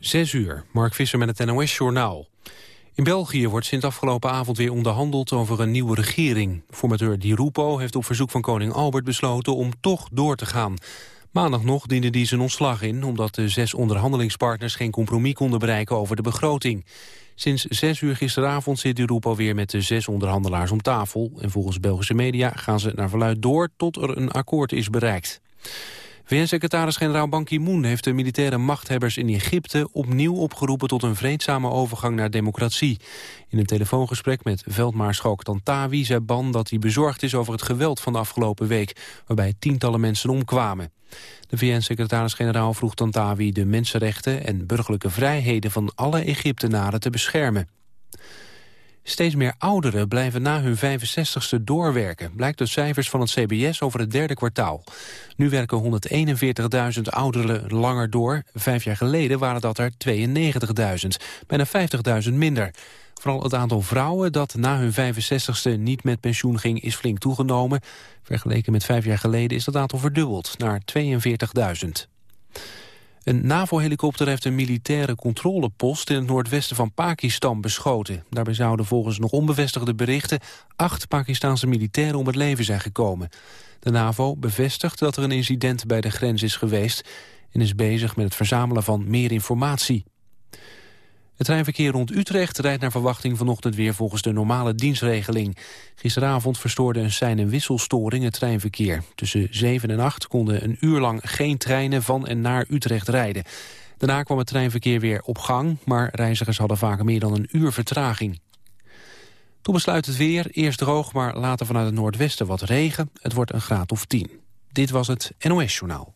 Zes uur, Mark Visser met het NOS-journaal. In België wordt sinds afgelopen avond weer onderhandeld over een nieuwe regering. Formateur Di Rupo heeft op verzoek van koning Albert besloten om toch door te gaan. Maandag nog diende hij zijn ontslag in... omdat de zes onderhandelingspartners geen compromis konden bereiken over de begroting. Sinds zes uur gisteravond zit Di Rupo weer met de zes onderhandelaars om tafel. En volgens Belgische media gaan ze naar verluid door tot er een akkoord is bereikt. VN-secretaris-generaal Ban Ki-moon heeft de militaire machthebbers in Egypte opnieuw opgeroepen tot een vreedzame overgang naar democratie. In een telefoongesprek met veldmaarschalk Tantawi zei Ban dat hij bezorgd is over het geweld van de afgelopen week, waarbij tientallen mensen omkwamen. De VN-secretaris-generaal vroeg Tantawi de mensenrechten en burgerlijke vrijheden van alle Egyptenaren te beschermen. Steeds meer ouderen blijven na hun 65ste doorwerken... blijkt uit cijfers van het CBS over het derde kwartaal. Nu werken 141.000 ouderen langer door. Vijf jaar geleden waren dat er 92.000, bijna 50.000 minder. Vooral het aantal vrouwen dat na hun 65ste niet met pensioen ging... is flink toegenomen. Vergeleken met vijf jaar geleden is dat aantal verdubbeld, naar 42.000. Een NAVO-helikopter heeft een militaire controlepost in het noordwesten van Pakistan beschoten. Daarbij zouden volgens nog onbevestigde berichten acht Pakistanse militairen om het leven zijn gekomen. De NAVO bevestigt dat er een incident bij de grens is geweest en is bezig met het verzamelen van meer informatie. Het treinverkeer rond Utrecht rijdt naar verwachting vanochtend weer volgens de normale dienstregeling. Gisteravond verstoorde een sein- en wisselstoring het treinverkeer. Tussen 7 en 8 konden een uur lang geen treinen van en naar Utrecht rijden. Daarna kwam het treinverkeer weer op gang, maar reizigers hadden vaak meer dan een uur vertraging. Toen besluit het weer, eerst droog, maar later vanuit het noordwesten wat regen. Het wordt een graad of 10. Dit was het NOS Journaal.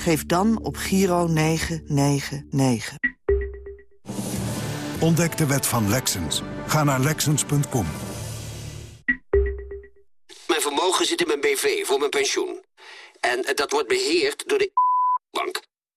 Geef dan op Giro 999. Ontdek de wet van Lexens. Ga naar Lexens.com. Mijn vermogen zit in mijn BV voor mijn pensioen. En dat wordt beheerd door de bank.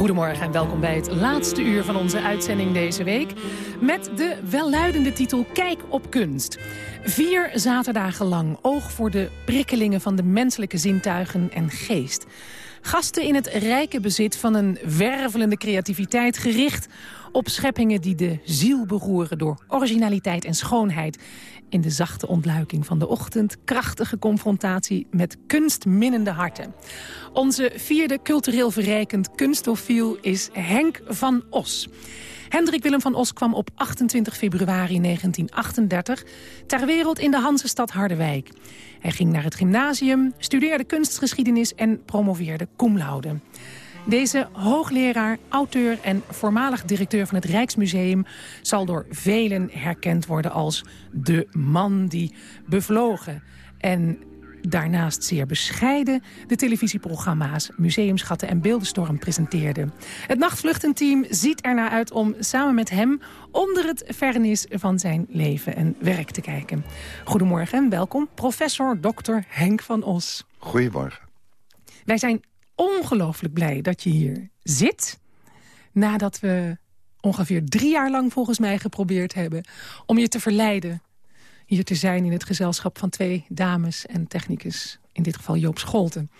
Goedemorgen en welkom bij het laatste uur van onze uitzending deze week. Met de welluidende titel Kijk op kunst. Vier zaterdagen lang oog voor de prikkelingen van de menselijke zintuigen en geest. Gasten in het rijke bezit van een wervelende creativiteit gericht op scheppingen die de ziel beroeren door originaliteit en schoonheid. In de zachte ontluiking van de ochtend, krachtige confrontatie met kunstminnende harten. Onze vierde cultureel verrijkend kunstofiel is Henk van Os. Hendrik Willem van Os kwam op 28 februari 1938 ter wereld in de Hansestad Harderwijk. Hij ging naar het gymnasium, studeerde kunstgeschiedenis en promoveerde cum laude. Deze hoogleraar, auteur en voormalig directeur van het Rijksmuseum... zal door velen herkend worden als de man die bevlogen... en daarnaast zeer bescheiden de televisieprogramma's... Museumschatten en Beeldenstorm presenteerde. Het nachtvluchtenteam ziet ernaar uit om samen met hem... onder het vernis van zijn leven en werk te kijken. Goedemorgen en welkom, professor Dr. Henk van Os. Goedemorgen. Wij zijn ongelooflijk blij dat je hier zit. Nadat we ongeveer drie jaar lang volgens mij geprobeerd hebben... om je te verleiden hier te zijn in het gezelschap van twee dames en technicus. In dit geval Joop Scholten.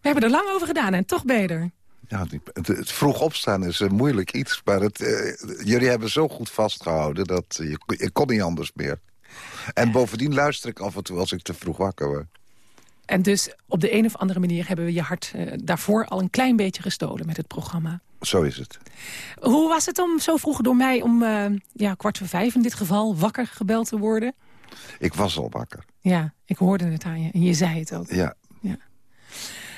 We hebben er lang over gedaan en toch beter. Ja, het, het vroeg opstaan is een moeilijk iets. Maar het, eh, jullie hebben zo goed vastgehouden dat je, je kon niet anders meer. En bovendien luister ik af en toe als ik te vroeg wakker word. En dus op de een of andere manier hebben we je hart eh, daarvoor al een klein beetje gestolen met het programma. Zo is het. Hoe was het om zo vroeg door mij om eh, ja, kwart voor vijf in dit geval wakker gebeld te worden? Ik was al wakker. Ja, ik hoorde het aan je en je zei het ook. Ja. ja.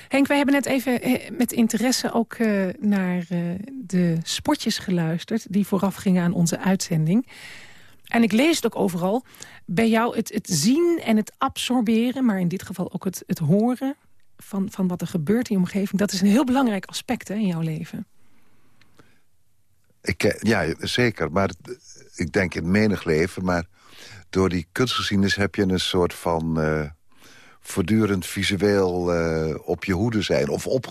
Henk, wij hebben net even eh, met interesse ook naar de spotjes geluisterd... die vooraf gingen aan onze uitzending. En ik lees het ook overal. Bij jou het, het zien en het absorberen... maar in dit geval ook het, het horen van, van wat er gebeurt in je omgeving... dat is een heel belangrijk aspect hè, in jouw leven. Ik, eh, ja, zeker. Maar ik denk in menig leven. Maar door die kunstgeschiedenis heb je een soort van... Uh, voortdurend visueel uh, op je hoede zijn. Of op,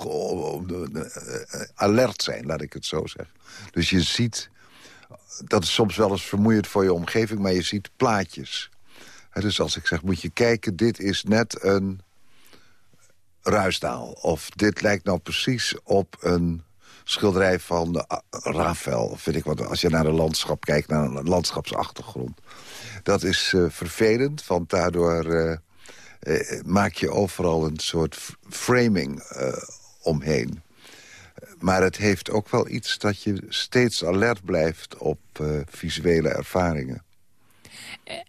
alert zijn, laat ik het zo zeggen. Dus je ziet dat is soms wel eens vermoeiend voor je omgeving, maar je ziet plaatjes. dus als ik zeg, moet je kijken, dit is net een ruisdaal. Of dit lijkt nou precies op een schilderij van Rafael. Vind ik, wat als je naar een landschap kijkt, naar een landschapsachtergrond. Dat is uh, vervelend, want daardoor uh, maak je overal een soort framing omheen. Maar het heeft ook wel iets dat je steeds alert blijft op uh, visuele ervaringen.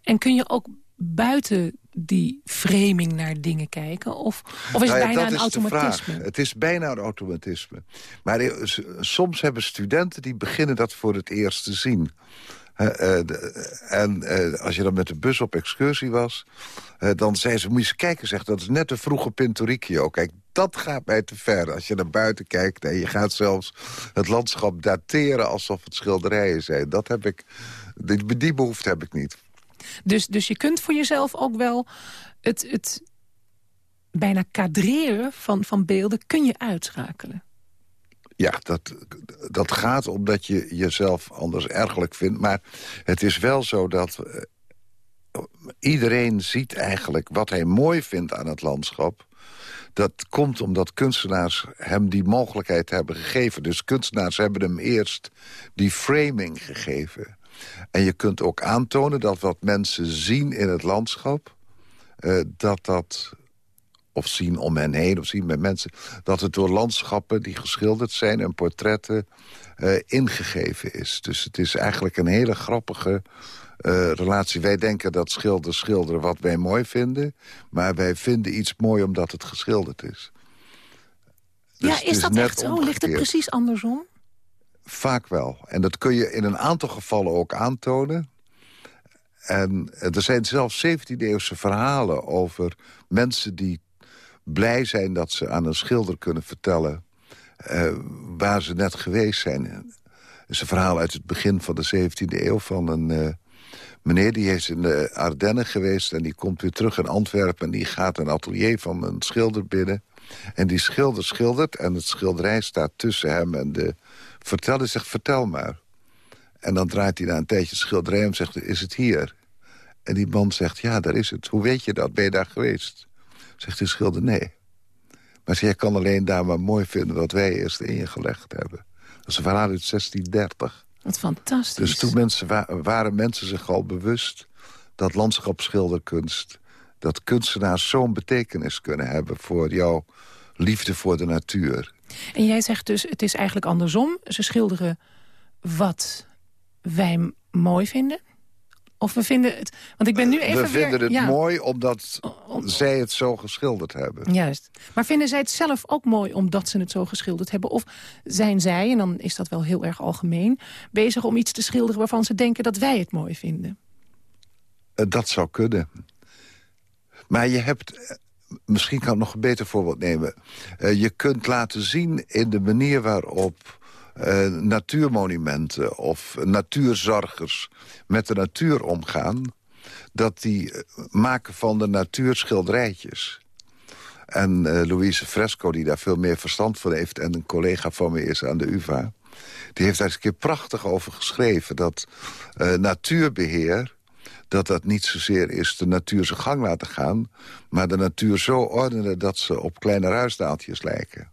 En kun je ook buiten die framing naar dingen kijken? Of, of is het nou ja, bijna een automatisme? Het is bijna een automatisme. Maar soms hebben studenten die beginnen dat voor het eerst te zien. Uh, en als je dan met de bus op excursie was... dan zei ze, moet je eens kijken, zeg, dat is net een vroege Pinturicchio. Kijk, dat gaat mij te ver. Als je naar buiten kijkt en je gaat zelfs het landschap dateren... alsof het schilderijen zijn. Dat heb ik, die, die behoefte heb ik niet. Dus, dus je kunt voor jezelf ook wel het, het bijna kadreren van, van beelden... kun je uitschakelen. Ja, dat, dat gaat omdat je jezelf anders ergelijk vindt. Maar het is wel zo dat uh, iedereen ziet eigenlijk wat hij mooi vindt aan het landschap. Dat komt omdat kunstenaars hem die mogelijkheid hebben gegeven. Dus kunstenaars hebben hem eerst die framing gegeven. En je kunt ook aantonen dat wat mensen zien in het landschap... Uh, dat dat of zien om hen heen, of zien met mensen... dat het door landschappen die geschilderd zijn en portretten uh, ingegeven is. Dus het is eigenlijk een hele grappige uh, relatie. Wij denken dat schilders schilderen wat wij mooi vinden... maar wij vinden iets mooi omdat het geschilderd is. Dus ja, is, dat echt zo? Ligt het precies andersom? Vaak wel. En dat kun je in een aantal gevallen ook aantonen. En er zijn zelfs 17e-eeuwse verhalen over mensen die blij zijn dat ze aan een schilder kunnen vertellen... Uh, waar ze net geweest zijn. Het is een verhaal uit het begin van de 17e eeuw van een meneer... die is in de Ardennen geweest en die komt weer terug in Antwerpen... en die gaat een atelier van een schilder binnen. En die schilder schildert en het schilderij staat tussen hem en de verteller. zegt, vertel maar. En dan draait hij na een tijdje schilderij en zegt, is het hier? En die man zegt, ja, daar is het. Hoe weet je dat? Ben je daar geweest? Zegt de schilder, nee. Maar jij kan alleen daar maar mooi vinden wat wij eerst ingelegd hebben. Dat is verhaal uit 1630. Wat fantastisch. Dus toen mensen, waren mensen zich al bewust dat landschapsschilderkunst... dat kunstenaars zo'n betekenis kunnen hebben voor jouw liefde voor de natuur. En jij zegt dus, het is eigenlijk andersom. Ze schilderen wat wij mooi vinden? Of we vinden het... Want ik ben nu even We vinden weer, het ja, mooi omdat zij het zo geschilderd hebben. Juist. Maar vinden zij het zelf ook mooi omdat ze het zo geschilderd hebben? Of zijn zij, en dan is dat wel heel erg algemeen... bezig om iets te schilderen waarvan ze denken dat wij het mooi vinden? Eh, Dat zou kunnen. Maar je hebt... eh, Misschien kan ik nog een beter voorbeeld nemen. Eh, je kunt laten zien in de manier waarop eh, natuurmonumenten... of natuurzorgers met de natuur omgaan... dat die eh, maken van de natuur schilderijtjes. En eh, Louise Fresco, die daar veel meer verstand van heeft... en een collega van me is aan de UvA... die heeft daar eens een keer prachtig over geschreven... dat eh, natuurbeheer dat dat niet zozeer is de natuur zijn gang laten gaan... maar de natuur zo ordenen dat ze op kleine ruisdaaltjes lijken.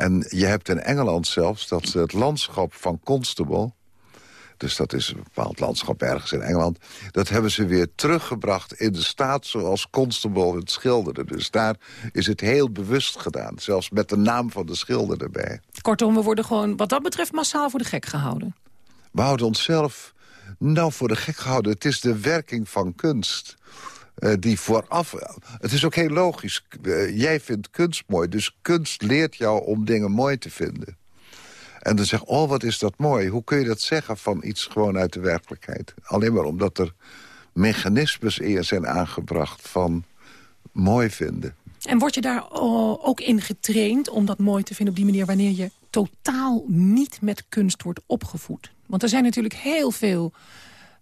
En je hebt in Engeland zelfs dat ze het landschap van Constable... dus dat is een bepaald landschap ergens in Engeland... dat hebben ze weer teruggebracht in de staat zoals Constable het schilderde. Dus daar is het heel bewust gedaan. Zelfs met de naam van de schilder erbij. Kortom, we worden gewoon wat dat betreft massaal voor de gek gehouden. We houden onszelf nou voor de gek gehouden. Het is de werking van kunst. Eh, die vooraf... Het is ook heel logisch. Eh, jij vindt kunst mooi, dus kunst leert jou om dingen mooi te vinden. En dan zeg oh, wat is dat mooi. Hoe kun je dat zeggen van iets gewoon uit de werkelijkheid? Alleen maar omdat er mechanismes in zijn aangebracht van mooi vinden. En word je daar ook in getraind om dat mooi te vinden op die manier... wanneer je totaal niet met kunst wordt opgevoed? Want er zijn natuurlijk heel veel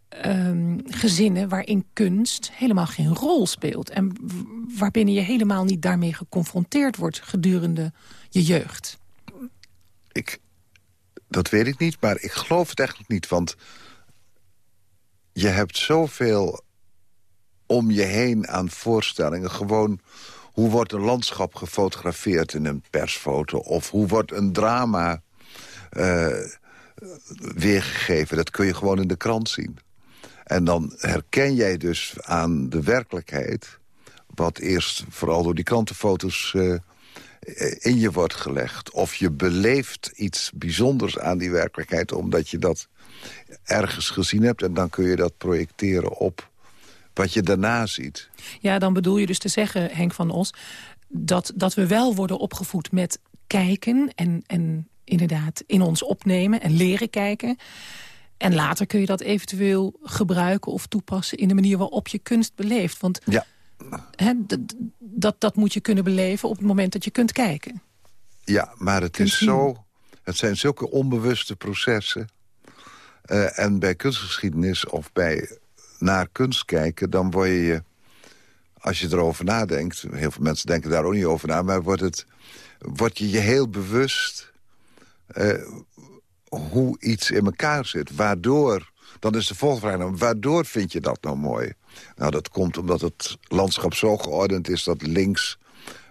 ehm, gezinnen waarin kunst helemaal geen rol speelt. En waarbinnen je helemaal niet daarmee geconfronteerd wordt gedurende je jeugd. Ik, dat weet ik niet, maar ik geloof het eigenlijk niet. Want je hebt zoveel om je heen aan voorstellingen. Gewoon, hoe wordt een landschap gefotografeerd in een persfoto? Of hoe wordt een drama eh, weergegeven? Dat kun je gewoon in de krant zien. En dan herken jij dus aan de werkelijkheid... wat eerst vooral door die krantenfoto's eh, in je wordt gelegd. Of je beleeft iets bijzonders aan die werkelijkheid... omdat je dat ergens gezien hebt. En dan kun je dat projecteren op wat je daarna ziet. Ja, dan bedoel je dus te zeggen, Henk van Os... dat, dat we wel worden opgevoed met kijken en, en inderdaad in ons opnemen en leren kijken. En later kun je dat eventueel gebruiken of toepassen... in de manier waarop je kunst beleeft. Want Ja. hè, dat, dat moet je kunnen beleven op het moment dat je kunt kijken. Ja, maar het Kunt is zien. zo... Het zijn zulke onbewuste processen. Eh, en bij kunstgeschiedenis of bij naar kunst kijken... dan word je als je erover nadenkt... heel veel mensen denken daar ook niet over na... maar wordt, het, word je je heel bewust... eh, hoe iets in elkaar zit. Waardoor, dan is de volgende vraag... waardoor vind je dat nou mooi? Nou, dat komt omdat het landschap zo geordend is dat links...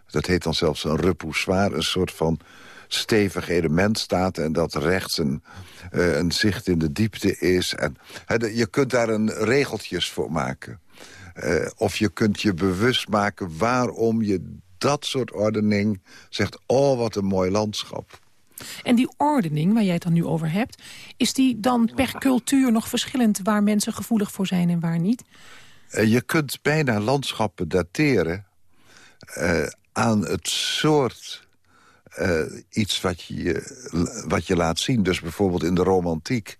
dat heet dan zelfs een repoussoir, een soort van stevig element staat... en dat rechts een, eh, een zicht in de diepte is. En, je kunt daar een regeltjes voor maken. Eh, of je kunt je bewust maken waarom je dat soort ordening zegt... oh, wat een mooi landschap. En die ordening waar jij het dan nu over hebt... is die dan per cultuur nog verschillend waar mensen gevoelig voor zijn en waar niet? Eh, je kunt bijna landschappen dateren eh, aan het soort eh, iets wat je, wat je laat zien. Dus bijvoorbeeld in de romantiek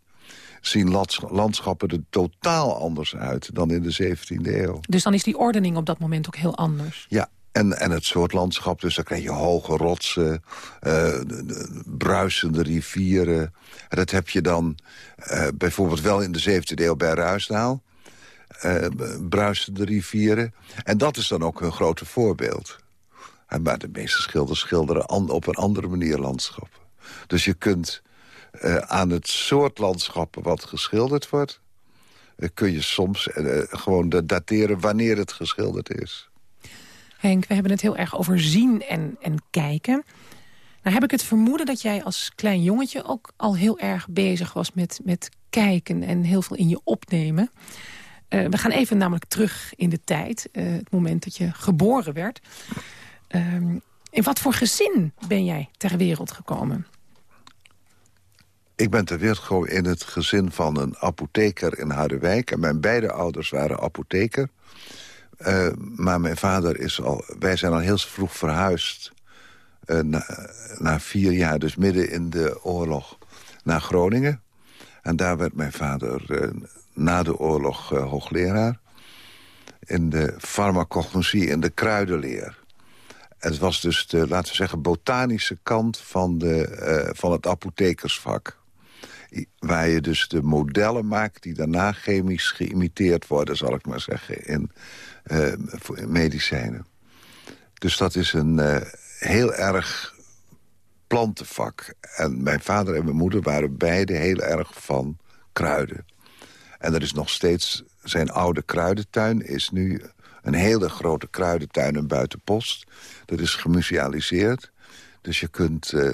zien lands- landschappen er totaal anders uit dan in de 17e eeuw. Dus dan is die ordening op dat moment ook heel anders. Ja, en, en het soort landschap, dus dan krijg je hoge rotsen, eh, de- de bruisende rivieren. En dat heb je dan eh, bijvoorbeeld wel in de 17e eeuw bij Ruisdaal. eh, bruisende rivieren. En dat is dan ook hun grote voorbeeld. Maar de meeste schilders schilderen op een andere manier landschappen. Dus je kunt aan het soort landschappen wat geschilderd wordt... kun je soms gewoon dateren wanneer het geschilderd is. Henk, we hebben het heel erg over zien en, en kijken. Nou heb ik het vermoeden dat jij als klein jongetje... ook al heel erg bezig was met, met kijken en heel veel in je opnemen. Eh, we gaan even namelijk terug in de tijd. eh, het moment dat je geboren werd. Ehm, in wat voor gezin ben jij ter wereld gekomen? Ik ben ter wereld gekomen in het gezin van een apotheker in Harderwijk. En mijn beide ouders waren apotheker. Uh, maar mijn vader is al... Wij zijn al heel vroeg verhuisd. Uh, na, vier jaar, dus midden in de oorlog, naar Groningen. En daar werd mijn vader uh, na de oorlog hoogleraar. In de farmacognosie, in de kruidenleer. Het was dus de, laten we zeggen, botanische kant van, de, van het apothekersvak waar je dus de modellen maakt die daarna chemisch geïmiteerd worden, zal ik maar zeggen, in uh, medicijnen. Dus dat is een uh, heel erg plantenvak. En mijn vader en mijn moeder waren beide heel erg van kruiden. En er is nog steeds... Zijn oude kruidentuin is nu een hele grote kruidentuin in Buitenpost. Dat is gemusealiseerd. Dus je kunt uh,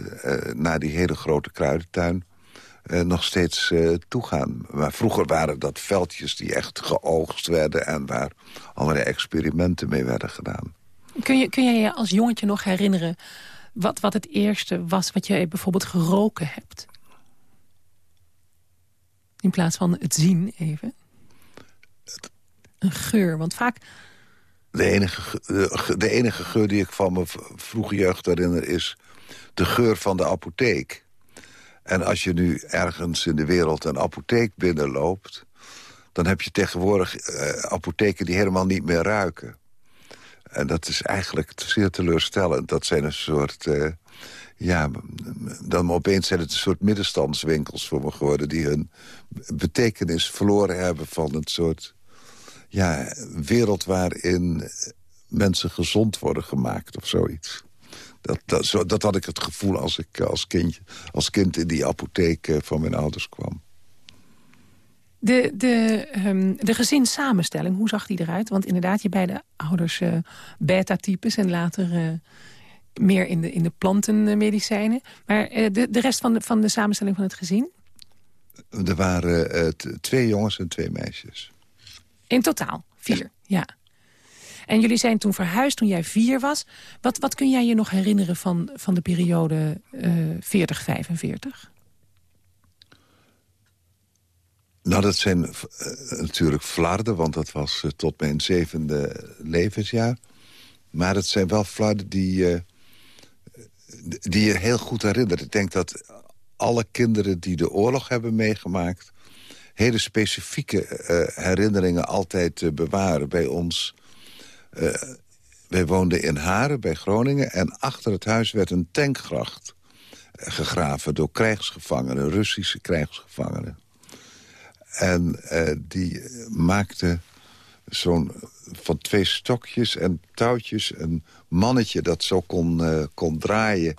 naar die hele grote kruidentuin uh, nog steeds uh, toegaan. Maar vroeger waren dat veldjes die echt geoogst werden... en waar allerlei experimenten mee werden gedaan. Kun je, kun je je als jongetje nog herinneren... Wat, wat het eerste was wat je bijvoorbeeld geroken hebt? In plaats van het zien even. Een geur, want vaak... De enige, de enige geur die ik van mijn vroege jeugd herinner is... de geur van de apotheek. En als je nu ergens in de wereld een apotheek binnenloopt... dan heb je tegenwoordig uh, apotheken die helemaal niet meer ruiken. En dat is eigenlijk zeer teleurstellend. Dat zijn een soort... Uh, ja, dan opeens zijn het een soort middenstandswinkels voor me geworden... die hun betekenis verloren hebben van een soort ja, wereld waarin mensen gezond worden gemaakt of zoiets. Dat, dat, zo, dat had ik het gevoel als ik als, kindje, als kind in die apotheek eh, van mijn ouders kwam. De, de, um, de gezinssamenstelling, hoe zag die eruit? Want inderdaad, je beide ouders uh, beta-types en later uh, meer in de, in de plantenmedicijnen. Maar uh, de, de rest van de, van de samenstelling van het gezin? Er waren twee jongens en twee meisjes. In totaal? Vier, ja. En jullie zijn toen verhuisd toen jij vier was. Wat, wat kun jij je nog herinneren van, van de periode uh, 40-45? Nou, dat zijn uh, natuurlijk flarden, want dat was uh, tot mijn zevende levensjaar. Maar het zijn wel flarden die, die je heel goed herinnert. Ik denk dat alle kinderen die de oorlog hebben meegemaakt... hele specifieke herinneringen altijd bewaren. Bij ons uh, wij woonden in Haren bij Groningen... en achter het huis werd een tankgracht gegraven door krijgsgevangenen, Russische krijgsgevangenen. En uh, die maakte zo'n van twee stokjes en touwtjes een mannetje dat zo kon, uh, kon draaien.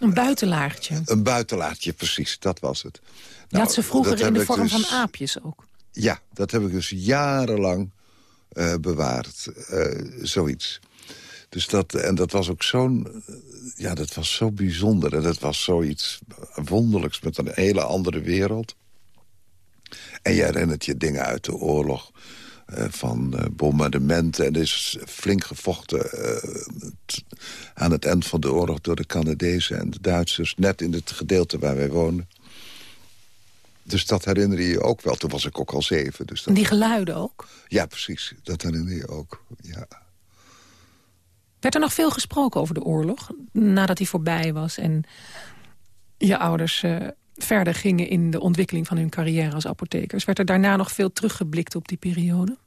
Een buitenlaagje. Een buitenlaagje, precies, dat was het. Nou, had ze vroeger in de vorm dus, van aapjes ook. Ja, dat heb ik dus jarenlang uh, bewaard. Uh, zoiets. Dus dat, en dat was ook zo'n... Ja, dat was zo bijzonder. En dat was zoiets wonderlijks met een hele andere wereld. En je herinnert je dingen uit de oorlog. Uh, van bombardementen. En er is flink gevochten aan het eind van de oorlog... door de Canadezen en de Duitsers. Net in het gedeelte waar wij wonen. Dus dat herinner je je ook wel. Toen was ik ook al zeven. Dus dat... Die geluiden ook? Ja, precies. Dat herinner je ook, ja. Werd er nog veel gesproken over de oorlog? Nadat hij voorbij was en je ouders uh, verder gingen... in de ontwikkeling van hun carrière als apothekers. Werd er daarna nog veel teruggeblikt op die periode?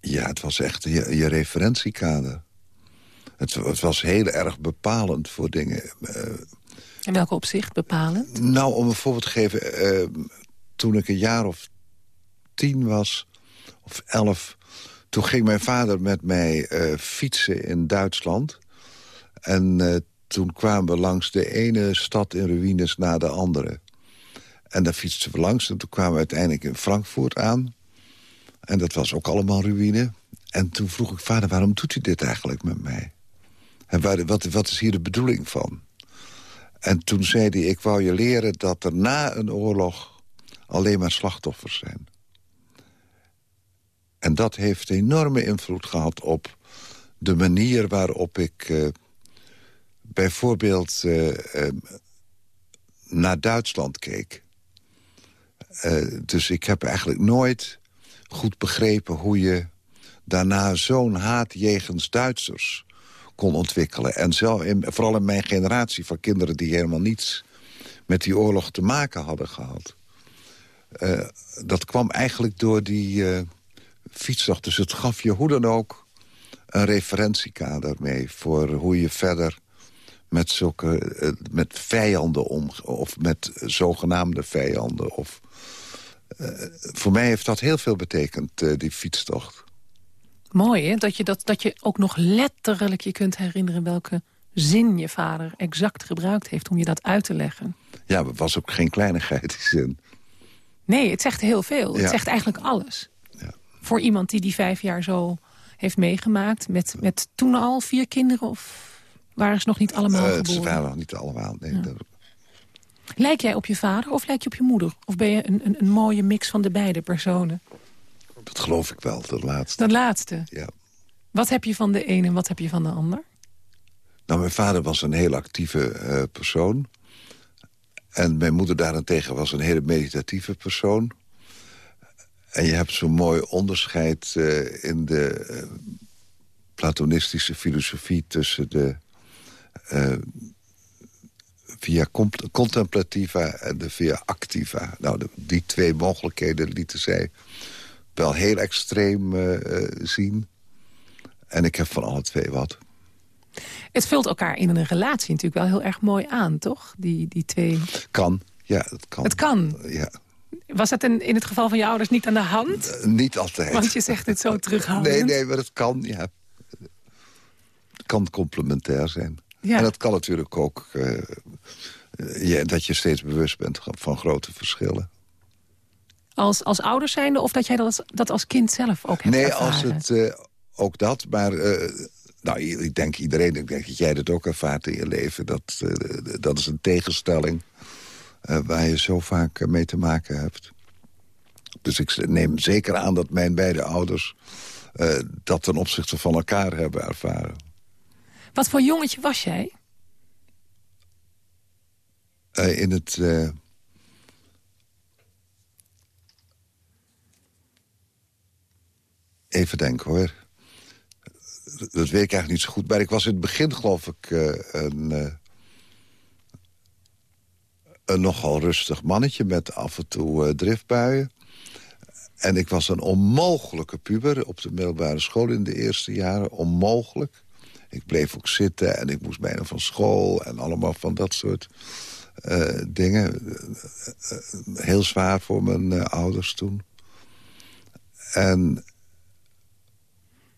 Ja, het was echt je, je referentiekader. Het, het, was heel erg bepalend voor dingen. Uh, in welke opzicht bepalend? Nou, om een voorbeeld te geven. Uh, toen ik een jaar of tien was, of elf... toen ging mijn vader met mij uh, fietsen in Duitsland. En uh, toen kwamen we langs de ene stad in ruïnes na de andere. En daar fietsten we langs. En toen kwamen we uiteindelijk in Frankfurt aan. En dat was ook allemaal ruïne. En toen vroeg ik, vader, waarom doet u dit eigenlijk met mij? En wat, wat is hier de bedoeling van? En toen zei hij, ik wou je leren dat er na een oorlog alleen maar slachtoffers zijn. En dat heeft enorme invloed gehad op de manier waarop ik... Uh, bijvoorbeeld uh, uh, naar Duitsland keek. Eh, dus ik heb eigenlijk nooit goed begrepen hoe je daarna zo'n haat jegens Duitsers kon ontwikkelen. En zelf vooral in mijn generatie van kinderen die helemaal niets met die oorlog te maken hadden gehad. Eh, dat kwam eigenlijk door die uh. Dus het gaf je hoe dan ook een referentiekader mee... voor hoe je verder met, zulke, eh, met vijanden om... of met zogenaamde vijanden. Of, voor mij heeft dat heel veel betekend, die fietstocht. Mooi, hè? Dat je, dat, dat je ook nog letterlijk je kunt herinneren... welke zin je vader exact gebruikt heeft om je dat uit te leggen. Ja, het was ook geen kleinigheid, die zin. Nee, het zegt heel veel. Het zegt eigenlijk alles. Ja. Voor iemand die die vijf jaar zo heeft meegemaakt... met, met toen al vier kinderen of waren ze nog niet allemaal uh, geboren? Ze waren nog niet allemaal, nee. Lijk jij op je vader of lijk je op je moeder? Of ben je een, een, een mooie mix van de beide personen? Dat geloof ik wel, dat laatste. Dat laatste? Ja. Wat heb je van de een en wat heb je van de ander? Nou, mijn vader was een heel actieve uh, persoon. En mijn moeder daarentegen was een hele meditatieve persoon. En je hebt zo'n mooi onderscheid uh, in de uh, platonistische filosofie... tussen de via contemplativa en de via activa. Nou, de, die twee mogelijkheden lieten zij wel heel extreem zien. En ik heb van alle twee wat. Het vult elkaar in een relatie natuurlijk wel heel erg mooi aan, toch? Die, die twee... Kan, ja, het kan. Het kan? Ja. Was dat in, in het geval van je ouders niet aan de hand? Uh, niet altijd. Want je zegt het zo terughoudend. Nee, nee, maar het kan, ja. Het kan complementair zijn. Ja. En dat kan natuurlijk ook... Uh, ja, dat je steeds bewust bent van grote verschillen. Als, als ouders zijnde of dat jij dat, dat als kind zelf ook hebt Nee, ervaren? als het, uh, ook dat. Maar nou, ik denk iedereen, ik denk dat jij dat ook ervaart in je leven. Dat, uh, dat is een tegenstelling waar je zo vaak mee te maken hebt. Dus ik neem zeker aan dat mijn beide ouders dat ten opzichte van elkaar hebben ervaren. Wat voor jongetje was jij? in het... Even denken hoor dat weet ik eigenlijk niet zo goed. Maar ik was in het begin, geloof ik, een, uh, een nogal rustig mannetje... met af en toe uh, driftbuien. En ik was een onmogelijke puber op de middelbare school in de eerste jaren. Onmogelijk. Ik bleef ook zitten en ik moest bijna van school... en allemaal van dat soort dingen. heel zwaar voor mijn ouders toen. En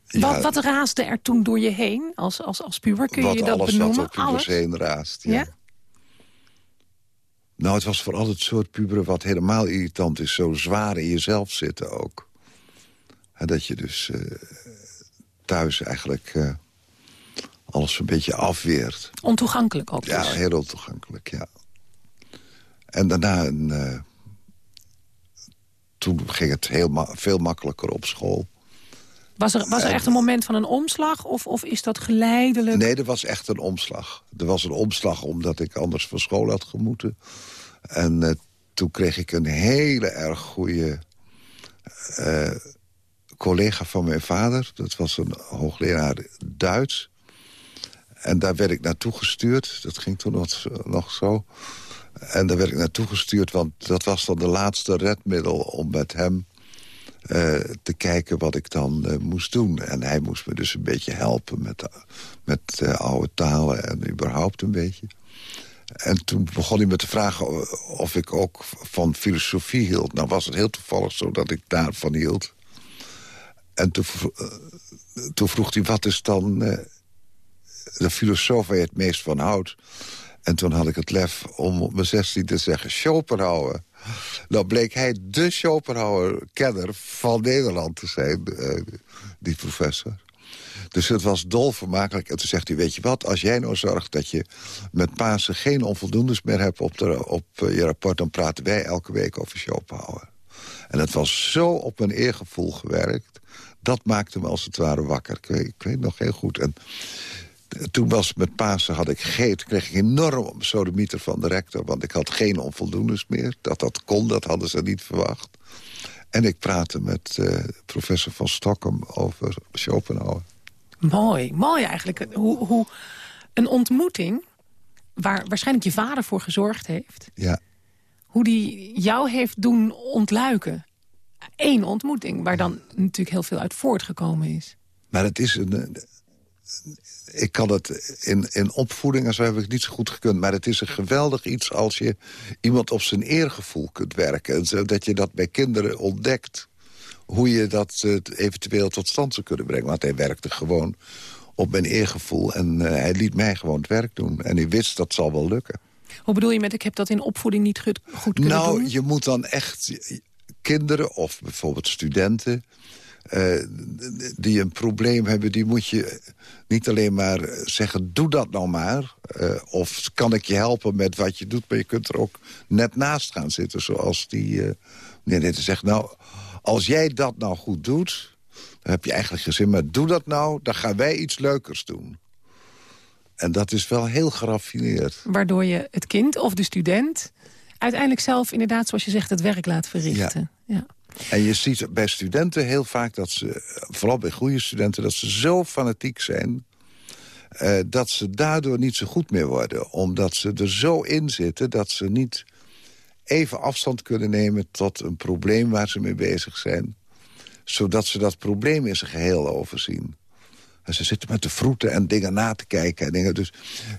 wat, wat, raasde er toen door je heen als, als, als puber? Kun je dat alles benoemen? wat door pubers heen raast, ja. ja. Nou, het was vooral het soort puberen wat helemaal irritant is. Zo zwaar in jezelf zitten ook. En dat je dus uh, thuis eigenlijk uh, alles een beetje afweert. Ontoegankelijk ook Ja, dus. heel ontoegankelijk, ja. En daarna, een, uh, toen ging het heel ma veel makkelijker op school. Was er, was er echt een moment van een omslag of, of is dat geleidelijk? Nee, er was echt een omslag. Er was een omslag omdat ik anders van school had gemoeten. En uh, toen kreeg ik een hele erg goede uh, collega van mijn vader. Dat was een hoogleraar Duits. En daar werd ik naartoe gestuurd. Dat ging toen nog, nog zo. En daar werd ik naartoe gestuurd, want dat was dan de laatste redmiddel... om met hem uh, te kijken wat ik dan uh, moest doen. En hij moest me dus een beetje helpen met, met uh, oude talen en überhaupt een beetje. En toen begon hij me te vragen of ik ook van filosofie hield. Nou was het heel toevallig zo dat ik daarvan hield. En toen, toen vroeg hij, wat is dan de filosoof waar je het meest van houdt? En toen had ik het lef om op mijn zestien te zeggen Schopenhauer. Nou bleek hij de Schopenhauer-kenner van Nederland te zijn, uh, die professor. Dus het was dol vermakelijk. En toen zegt hij, weet je wat, als jij nou zorgt dat je met Pasen geen onvoldoendes meer hebt op, de, op uh, je rapport... dan praten wij elke week over Schopenhauer. En het was zo op mijn eergevoel gewerkt. Dat maakte me als het ware wakker. Ik weet, ik weet nog heel goed. En Toen was met Pasen had ik gegeten, kreeg ik enorm sodemieter van de rector... want ik had geen onvoldoendes meer. Dat dat kon, dat hadden ze niet verwacht. En ik praatte met uh, professor van Stockholm over Schopenhauer. Mooi, mooi eigenlijk. Hoe, hoe een ontmoeting waar waarschijnlijk je vader voor gezorgd heeft... Ja. hoe die jou heeft doen ontluiken. Eén ontmoeting, waar dan natuurlijk heel veel uit voortgekomen is. Maar het is een... Ik kan het in, in opvoeding en zo heb ik niet zo goed gekund. Maar het is een geweldig iets als je iemand op zijn eergevoel kunt werken. Zodat je dat bij kinderen ontdekt. Hoe je dat uh, eventueel tot stand zou kunnen brengen. Want hij werkte gewoon op mijn eergevoel. En uh, hij liet mij gewoon het werk doen. En ik wist dat zal wel lukken. Hoe bedoel je met ik heb dat in opvoeding niet goed, goed kunnen nou, doen? Nou, je moet dan echt kinderen of bijvoorbeeld studenten... Uh, die een probleem hebben, die moet je niet alleen maar zeggen... doe dat nou maar, uh, of kan ik je helpen met wat je doet... maar je kunt er ook net naast gaan zitten, zoals die uh, meneer te zegt... nou, als jij dat nou goed doet, dan heb je eigenlijk gezin... maar doe dat nou, dan gaan wij iets leukers doen. En dat is wel heel geraffineerd. Waardoor je het kind of de student uiteindelijk zelf inderdaad, zoals je zegt, het werk laat verrichten. Ja. ja. En je ziet bij studenten heel vaak dat ze, vooral bij goede studenten... dat ze zo fanatiek zijn uh, dat ze daardoor niet zo goed meer worden. Omdat ze er zo in zitten dat ze niet even afstand kunnen nemen... tot een probleem waar ze mee bezig zijn. Zodat ze dat probleem in zijn geheel overzien. En ze zitten met de vroeten en dingen na te kijken. En dingen. Dus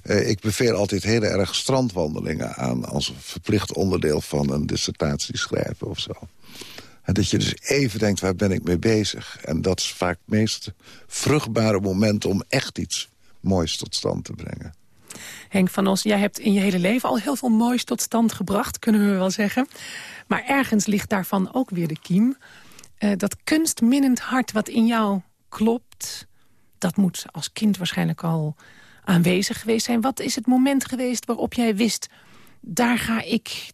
uh, ik beveel altijd heel erg strandwandelingen aan... als verplicht onderdeel van een dissertatie schrijven of zo. En dat je dus even denkt, waar ben ik mee bezig? En dat is vaak het meest vruchtbare moment om echt iets moois tot stand te brengen. Henk van Os, jij hebt in je hele leven al heel veel moois tot stand gebracht, kunnen we wel zeggen. Maar ergens ligt daarvan ook weer de kiem. Uh, dat kunstminnend hart wat in jou klopt... dat moet als kind waarschijnlijk al aanwezig geweest zijn. Wat is het moment geweest waarop jij wist... daar ga ik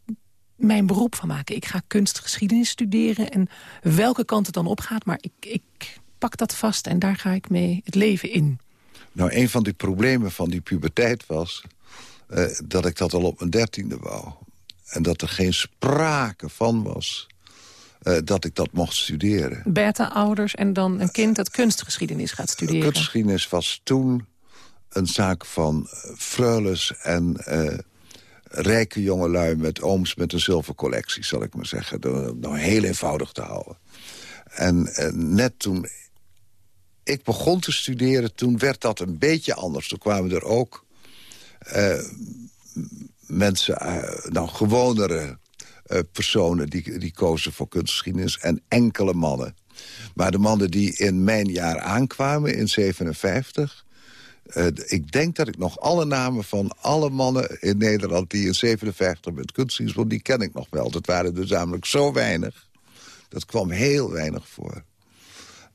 mijn beroep van maken. Ik ga kunstgeschiedenis studeren en welke kant het dan opgaat... maar ik, ik pak dat vast en daar ga ik mee het leven in. Nou, een van die problemen van die puberteit was... Uh, dat ik dat al op mijn dertiende wou. En dat er geen sprake van was uh, dat ik dat mocht studeren. Beta-ouders en dan een kind dat kunstgeschiedenis gaat studeren. Kunstgeschiedenis was toen een zaak van freules en... Rijke jongelui met ooms met een zilvercollectie, zal ik maar zeggen. Dat nou heel eenvoudig te houden. En uh, net toen ik begon te studeren, toen werd dat een beetje anders. Toen kwamen er ook uh, mensen, uh, nou gewonere personen... Die, die kozen voor kunstgeschiedenis en enkele mannen. Maar de mannen die in mijn jaar aankwamen, in 57... Uh, ik denk dat ik nog alle namen van alle mannen in Nederland... die in 57 met want die ken ik nog wel. Dat waren dus namelijk zo weinig. Dat kwam heel weinig voor.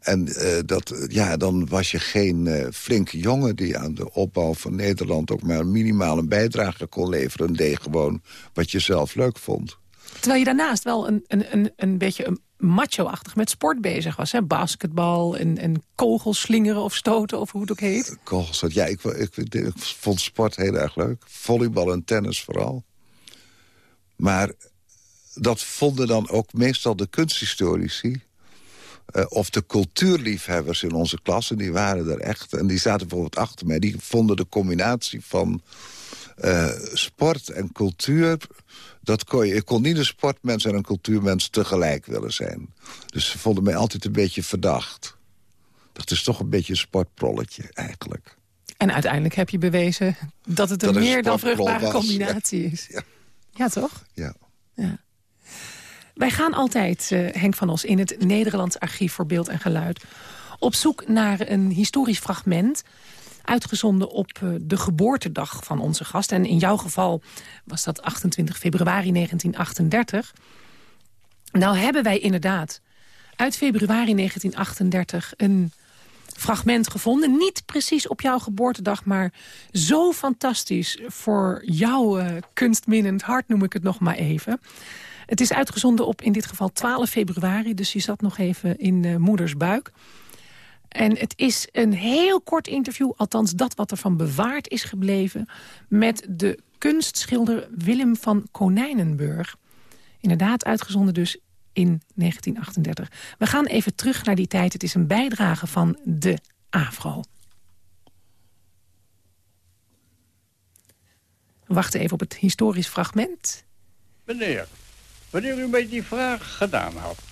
En uh, dat, ja, dan was je geen uh, flinke jongen die aan de opbouw van Nederland... ook maar minimaal een bijdrage kon leveren. En deed gewoon wat je zelf leuk vond. Terwijl je daarnaast wel een, een, een, een beetje een macho-achtig met sport bezig was. Hè? Basketbal en, en kogels slingeren of stoten of hoe het ook heet. Kogels, ja, ik, ik, vond sport heel erg leuk. Volleybal en tennis vooral. Maar dat vonden dan ook meestal de kunsthistorici... Uh, of de cultuurliefhebbers in onze klas, en die waren er echt. En die zaten bijvoorbeeld achter mij. Die vonden de combinatie van uh, sport en cultuur... Dat kon je, ik kon niet een sportmens en een cultuurmens tegelijk willen zijn. Dus ze vonden mij altijd een beetje verdacht. Dat is toch een beetje een sportprolletje, eigenlijk. En uiteindelijk heb je bewezen dat het een dat meer dan vruchtbare was, combinatie is. Ja. ja, toch? Ja. ja. Wij gaan altijd, uh, Henk van Os, in het Nederlands Archief voor Beeld en Geluid... op zoek naar een historisch fragment uitgezonden op uh, de geboortedag van onze gast. En in jouw geval was dat 28 februari 1938. Nou hebben wij inderdaad uit februari 1938 een fragment gevonden. Niet precies op jouw geboortedag, maar zo fantastisch voor jouw uh, kunstminnend hart, noem ik het nog maar even. Het is uitgezonden op in dit geval 12 februari, dus je zat nog even in uh, moeders buik. En het is een heel kort interview, althans dat wat ervan bewaard is gebleven... met de kunstschilder Willem van Konijnenburg. Inderdaad, uitgezonden dus in 1938. We gaan even terug naar die tijd. Het is een bijdrage van de AVRO. We wachten even op het historisch fragment. Meneer, wanneer u mij die vraag gedaan had,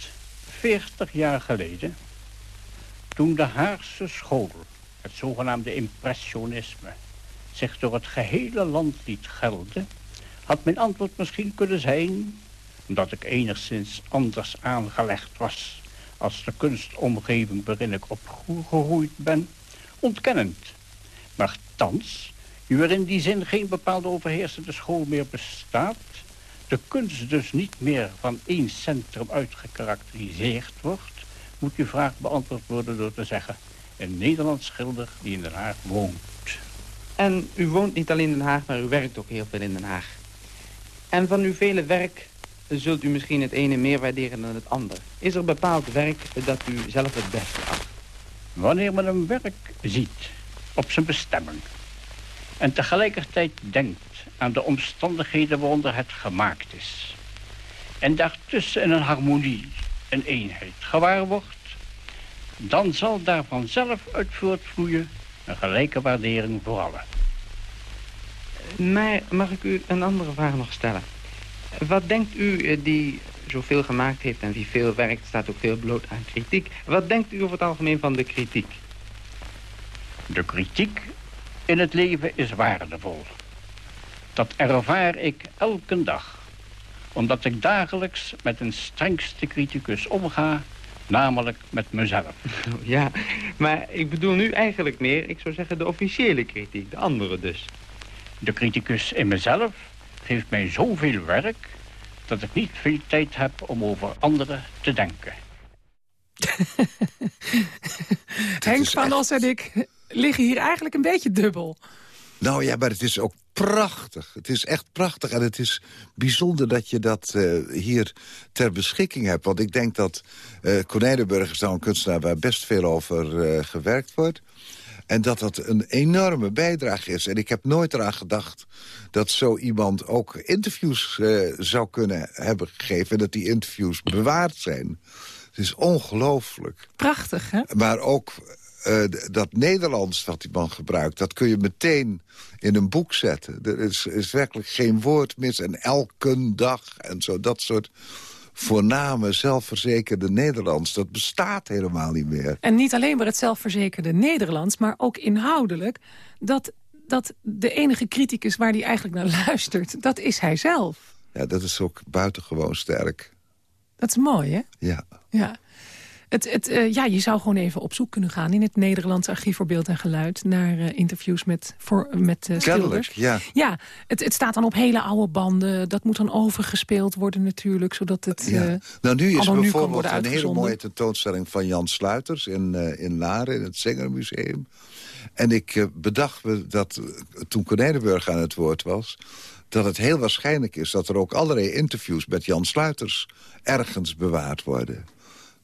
40 jaar geleden... toen de Haagse school, het zogenaamde impressionisme... zich door het gehele land liet gelden... had mijn antwoord misschien kunnen zijn... omdat ik enigszins anders aangelegd was... als de kunstomgeving waarin ik opgegroeid ben, ontkennend. Maar thans nu er in die zin geen bepaalde overheersende school meer bestaat... de kunst dus niet meer van één centrum uitgekarakteriseerd wordt... moet uw vraag beantwoord worden door te zeggen... een Nederlands schilder die in Den Haag woont. En u woont niet alleen in Den Haag, maar u werkt ook heel veel in Den Haag. En van uw vele werk zult u misschien het ene meer waarderen dan het ander. Is er bepaald werk dat u zelf het beste af? Wanneer men een werk ziet op zijn bestemming en tegelijkertijd denkt aan de omstandigheden waaronder het gemaakt is. En daartussen in een harmonie, een eenheid gewaar wordt... dan zal daar vanzelf uit voortvloeien een gelijke waardering voor allen. Maar mag ik u een andere vraag nog stellen? Wat denkt u eh, die zoveel gemaakt heeft en wie veel werkt... staat ook veel bloot aan kritiek. Wat denkt u over het algemeen van de kritiek? De kritiek in het leven is waardevol. Dat ervaar ik elke dag. Omdat ik dagelijks met een strengste criticus omga, namelijk met mezelf. Ja, maar ik bedoel nu eigenlijk meer, ik zou zeggen, de officiële kritiek, de andere dus. De criticus in mezelf geeft mij zoveel werk... dat ik niet veel tijd heb om over anderen te denken. Henk van Os en ik liggen hier eigenlijk een beetje dubbel. Nou ja, maar het is ook prachtig. Het is echt prachtig. En het is bijzonder dat je dat uh, hier ter beschikking hebt. Want ik denk dat uh, Konijnenburg is nou een kunstenaar... waar best veel over uh, gewerkt wordt. En dat dat een enorme bijdrage is. En ik heb nooit eraan gedacht dat zo iemand ook interviews zou kunnen hebben gegeven... en dat die interviews bewaard zijn. Het is ongelooflijk. Prachtig, hè? Maar ook uh, dat Nederlands wat die man gebruikt... dat kun je meteen in een boek zetten. Er is, is werkelijk geen woord mis. En elke dag en zo, dat soort voorname, zelfverzekerde Nederlands... dat bestaat helemaal niet meer. En niet alleen maar het zelfverzekerde Nederlands... maar ook inhoudelijk dat, dat de enige criticus waar hij eigenlijk naar luistert... dat is hij zelf. Ja, dat is ook buitengewoon sterk. Dat is mooi, hè? Ja. Ja. Het, het, uh, ja, je zou gewoon even op zoek kunnen gaan in het Nederlandse archief voor beeld en geluid... naar uh, interviews met, voor, met uh, schilders. ja. Ja, het, het staat dan op hele oude banden. Dat moet dan overgespeeld worden natuurlijk, zodat het ja. Nou, nu is bijvoorbeeld een hele mooie tentoonstelling van Jan Sluiters... in, in Laren, in het Zengermuseum. En ik bedacht me dat toen Konijnenburg aan het woord was dat het heel waarschijnlijk is dat er ook allerlei interviews met Jan Sluiters ergens bewaard worden.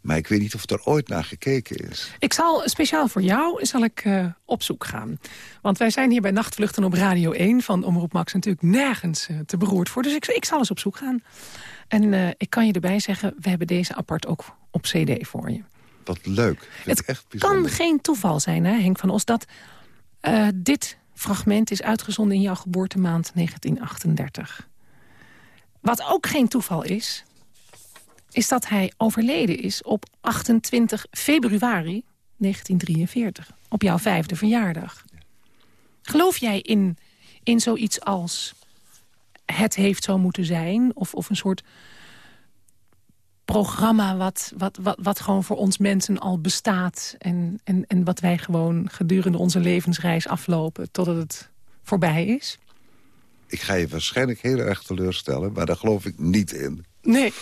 Maar ik weet niet of er ooit naar gekeken is. Ik zal speciaal voor jou zal ik, uh, op zoek gaan. Want wij zijn hier bij Nachtvluchten op Radio 1 van Omroep Max natuurlijk nergens uh, te beroerd voor. Dus ik, ik zal eens op zoek gaan. En uh, ik kan je erbij zeggen, we hebben deze apart ook op cd voor je. Wat leuk. Het echt kan geen toeval zijn, hè, Henk van Os, dat dit fragment is uitgezonden in jouw geboortemaand 1938. Wat ook geen toeval is, is dat hij overleden is op 28 februari 1943. Op jouw vijfde verjaardag. Geloof jij in, in zoiets als het heeft zo moeten zijn? Of, of een soort programma wat, wat, wat, wat gewoon voor ons mensen al bestaat... En, en, en wat wij gewoon gedurende onze levensreis aflopen totdat het voorbij is? Ik ga je waarschijnlijk heel erg teleurstellen, maar daar geloof ik niet in. Nee.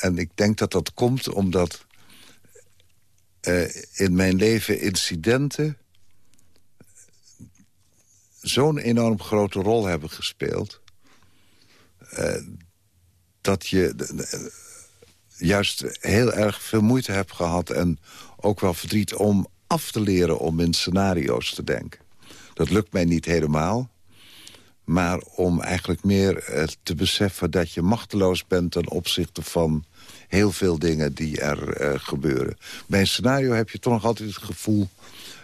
En ik denk dat dat komt omdat uh, in mijn leven incidenten... zo'n enorm grote rol hebben gespeeld... Uh, dat je... juist heel erg veel moeite heb gehad... en ook wel verdriet om af te leren om in scenario's te denken. Dat lukt mij niet helemaal. Maar om eigenlijk meer eh, te beseffen dat je machteloos bent... ten opzichte van heel veel dingen die er eh, gebeuren. Bij een scenario heb je toch nog altijd het gevoel...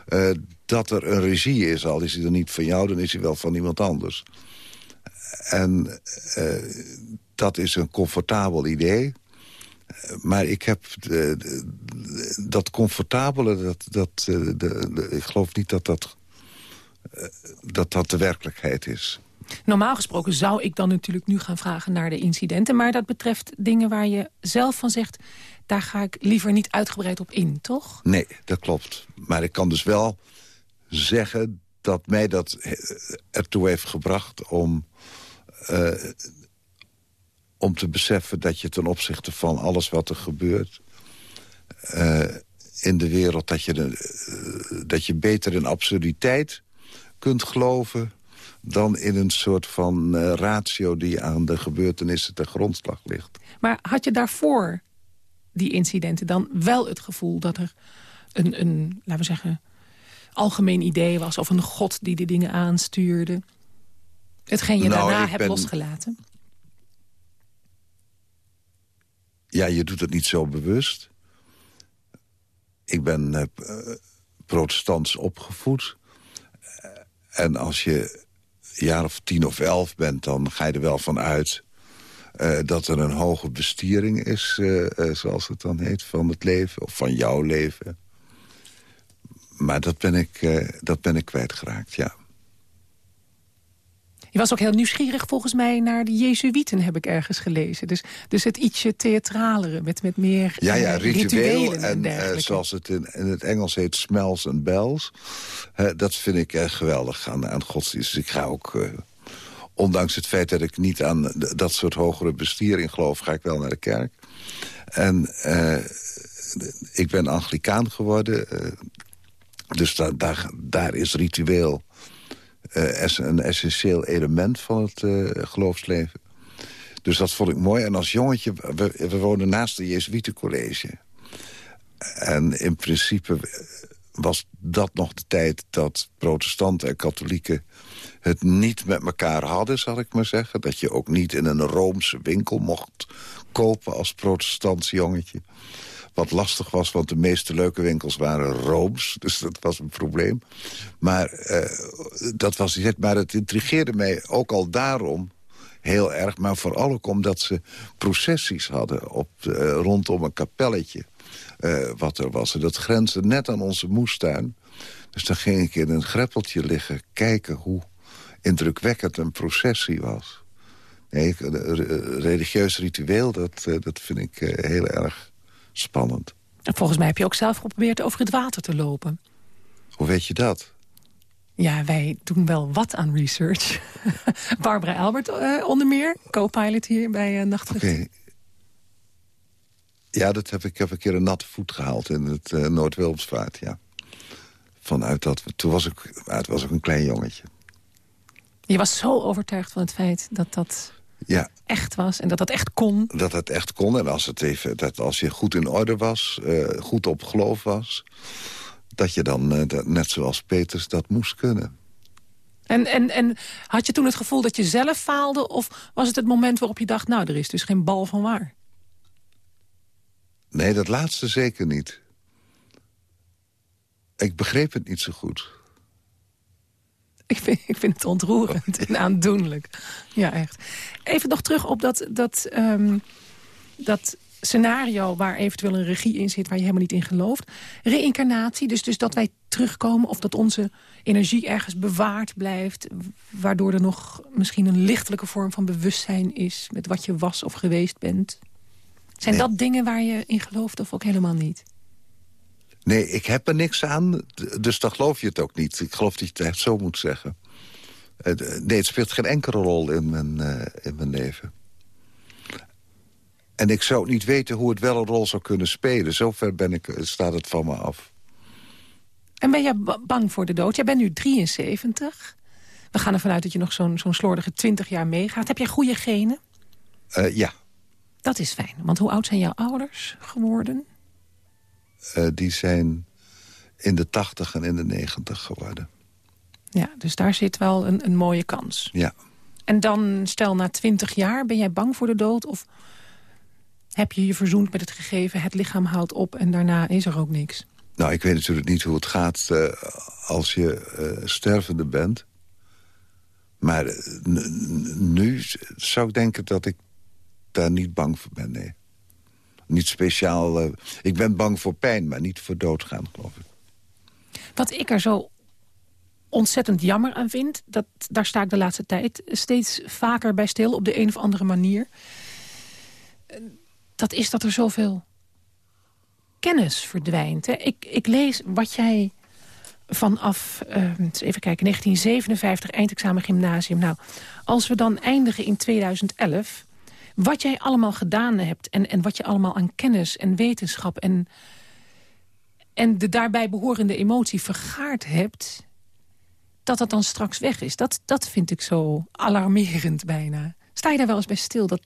Uh, dat er een regie is. Al is hij er niet van jou, dan is hij wel van iemand anders. En dat is een comfortabel idee. Maar ik heb dat comfortabele, dat, dat, de, ik geloof niet dat dat, dat dat de werkelijkheid is. Normaal gesproken zou ik dan natuurlijk nu gaan vragen naar de incidenten. Maar dat betreft dingen waar je zelf van zegt... daar ga ik liever niet uitgebreid op in, toch? Nee, dat klopt. Maar ik kan dus wel zeggen dat mij dat ertoe heeft gebracht om... Uh, om te beseffen dat je ten opzichte van alles wat er gebeurt... Uh, in de wereld, dat je, dat je beter in absurditeit kunt geloven dan in een soort van uh, ratio die aan de gebeurtenissen ten grondslag ligt. Maar had je daarvoor die incidenten dan wel het gevoel dat er een, een laten we zeggen, algemeen idee was... of een god die de dingen aanstuurde? Hetgeen je nou, daarna hebt ben... losgelaten? Ja, je doet het niet zo bewust. Ik ben uh, protestants opgevoed. En als je jaar of tien of elf bent... dan ga je er wel van uit uh, dat er een hoge bestiering is... Uh, uh, zoals het dan heet, van het leven. Of van jouw leven. Maar dat ben ik, dat ben ik kwijtgeraakt, ja. Je was ook heel nieuwsgierig volgens mij naar de Jezuïeten, heb ik ergens gelezen. Dus, dus het ietsje theatralere, met, met meer Ja, ja, ritueel rituelen en, en uh, zoals het in, in, het Engels heet, smells en bells. Dat vind ik uh, geweldig aan, aan godsdienst. Dus ik ga ook, ondanks het feit dat ik niet aan dat soort hogere bestiering geloof... ga ik wel naar de kerk. En ik ben Anglicaan geworden. dus da daar, daar is ritueel een essentieel element van het uh, geloofsleven. Dus dat vond ik mooi. En als jongetje, we, woonden naast het Jezuïetencollege. En in principe was dat nog de tijd dat protestanten en katholieken het niet met elkaar hadden, zal ik maar zeggen. Dat je ook niet in een Roomse winkel mocht kopen als protestants jongetje. Wat lastig was, want de meeste leuke winkels waren Rooms. Dus dat was een probleem. Maar uh, dat was. Maar het intrigeerde mij ook al daarom heel erg. Maar vooral ook omdat ze processies hadden op, uh, rondom een kapelletje. Uh, wat er was. En dat grensde net aan onze moestuin. Dus dan ging ik in een greppeltje liggen kijken hoe indrukwekkend een processie was. Nee, religieus ritueel, dat, dat vind ik heel erg spannend. En volgens mij heb je ook zelf geprobeerd over het water te lopen. Hoe weet je dat? Ja, wij doen wel wat aan research. Barbara Albert uh, onder meer, co-pilot hier bij uh, Nachtrucht. Oké. Okay. Ja, dat heb ik, heb een keer een natte voet gehaald in het uh, Noord-Wilmsvaart, ja. Vanuit dat, toen was ik, het was ook een klein jongetje. Je was zo overtuigd van het feit dat dat ja. echt was en dat dat echt kon. Dat het echt kon en als, het even, dat als je goed in orde was, uh, goed op geloof was... dat je dan, uh, dat, net zoals Peters, dat moest kunnen. En, en, en had je toen het gevoel dat je zelf faalde... of was het het moment waarop je dacht, nou, er is dus geen bal van waar? Nee, dat laatste zeker niet. Ik begreep het niet zo goed. Ik vind, ik vind het ontroerend en aandoenlijk. Ja, echt. Even nog terug op dat, dat, um, dat scenario waar eventueel een regie in zit... waar je helemaal niet in gelooft. Reïncarnatie, dus, dus dat wij terugkomen... of dat onze energie ergens bewaard blijft... waardoor er nog misschien een lichtelijke vorm van bewustzijn is... met wat je was of geweest bent. Zijn nee. dat dingen waar je in gelooft of ook helemaal niet? Nee, ik heb er niks aan, dus dan geloof je het ook niet. Ik geloof dat je het echt zo moet zeggen. Nee, het speelt geen enkele rol in mijn, uh, in mijn leven. En ik zou niet weten hoe het wel een rol zou kunnen spelen. Zover ben ik, staat het van me af. En ben je bang voor de dood? Jij bent nu 73. We gaan ervan uit dat je nog zo'n zo'n slordige 20 jaar meegaat. Heb jij goede genen? Uh, ja. Dat is fijn, want hoe oud zijn jouw ouders geworden? Uh, die zijn in de 80 en in de 90 geworden. Ja, dus daar zit wel een, een mooie kans. Ja. En dan, stel na 20 jaar, ben jij bang voor de dood? Of heb je je verzoend met het gegeven, het lichaam houdt op... en daarna is er ook niks? Nou, ik weet natuurlijk niet hoe het gaat uh, als je uh, stervende bent. Maar nu zou ik denken dat ik daar niet bang voor ben, nee. Niet speciaal... Uh, ik ben bang voor pijn, maar niet voor doodgaan, geloof ik. Wat ik er zo ontzettend jammer aan vind... Dat, daar sta ik de laatste tijd steeds vaker bij stil... op de een of andere manier. Dat is dat er zoveel kennis verdwijnt. Hè? Ik, ik lees wat jij vanaf, uh, even kijken, 1957, eindexamen gymnasium. Nou, als we dan eindigen in 2011... wat jij allemaal gedaan hebt en, en wat je allemaal aan kennis en wetenschap... en, en de daarbij behorende emotie vergaard hebt... dat dat dan straks weg is. Dat, dat vind ik zo alarmerend bijna. Sta je daar wel eens bij stil dat,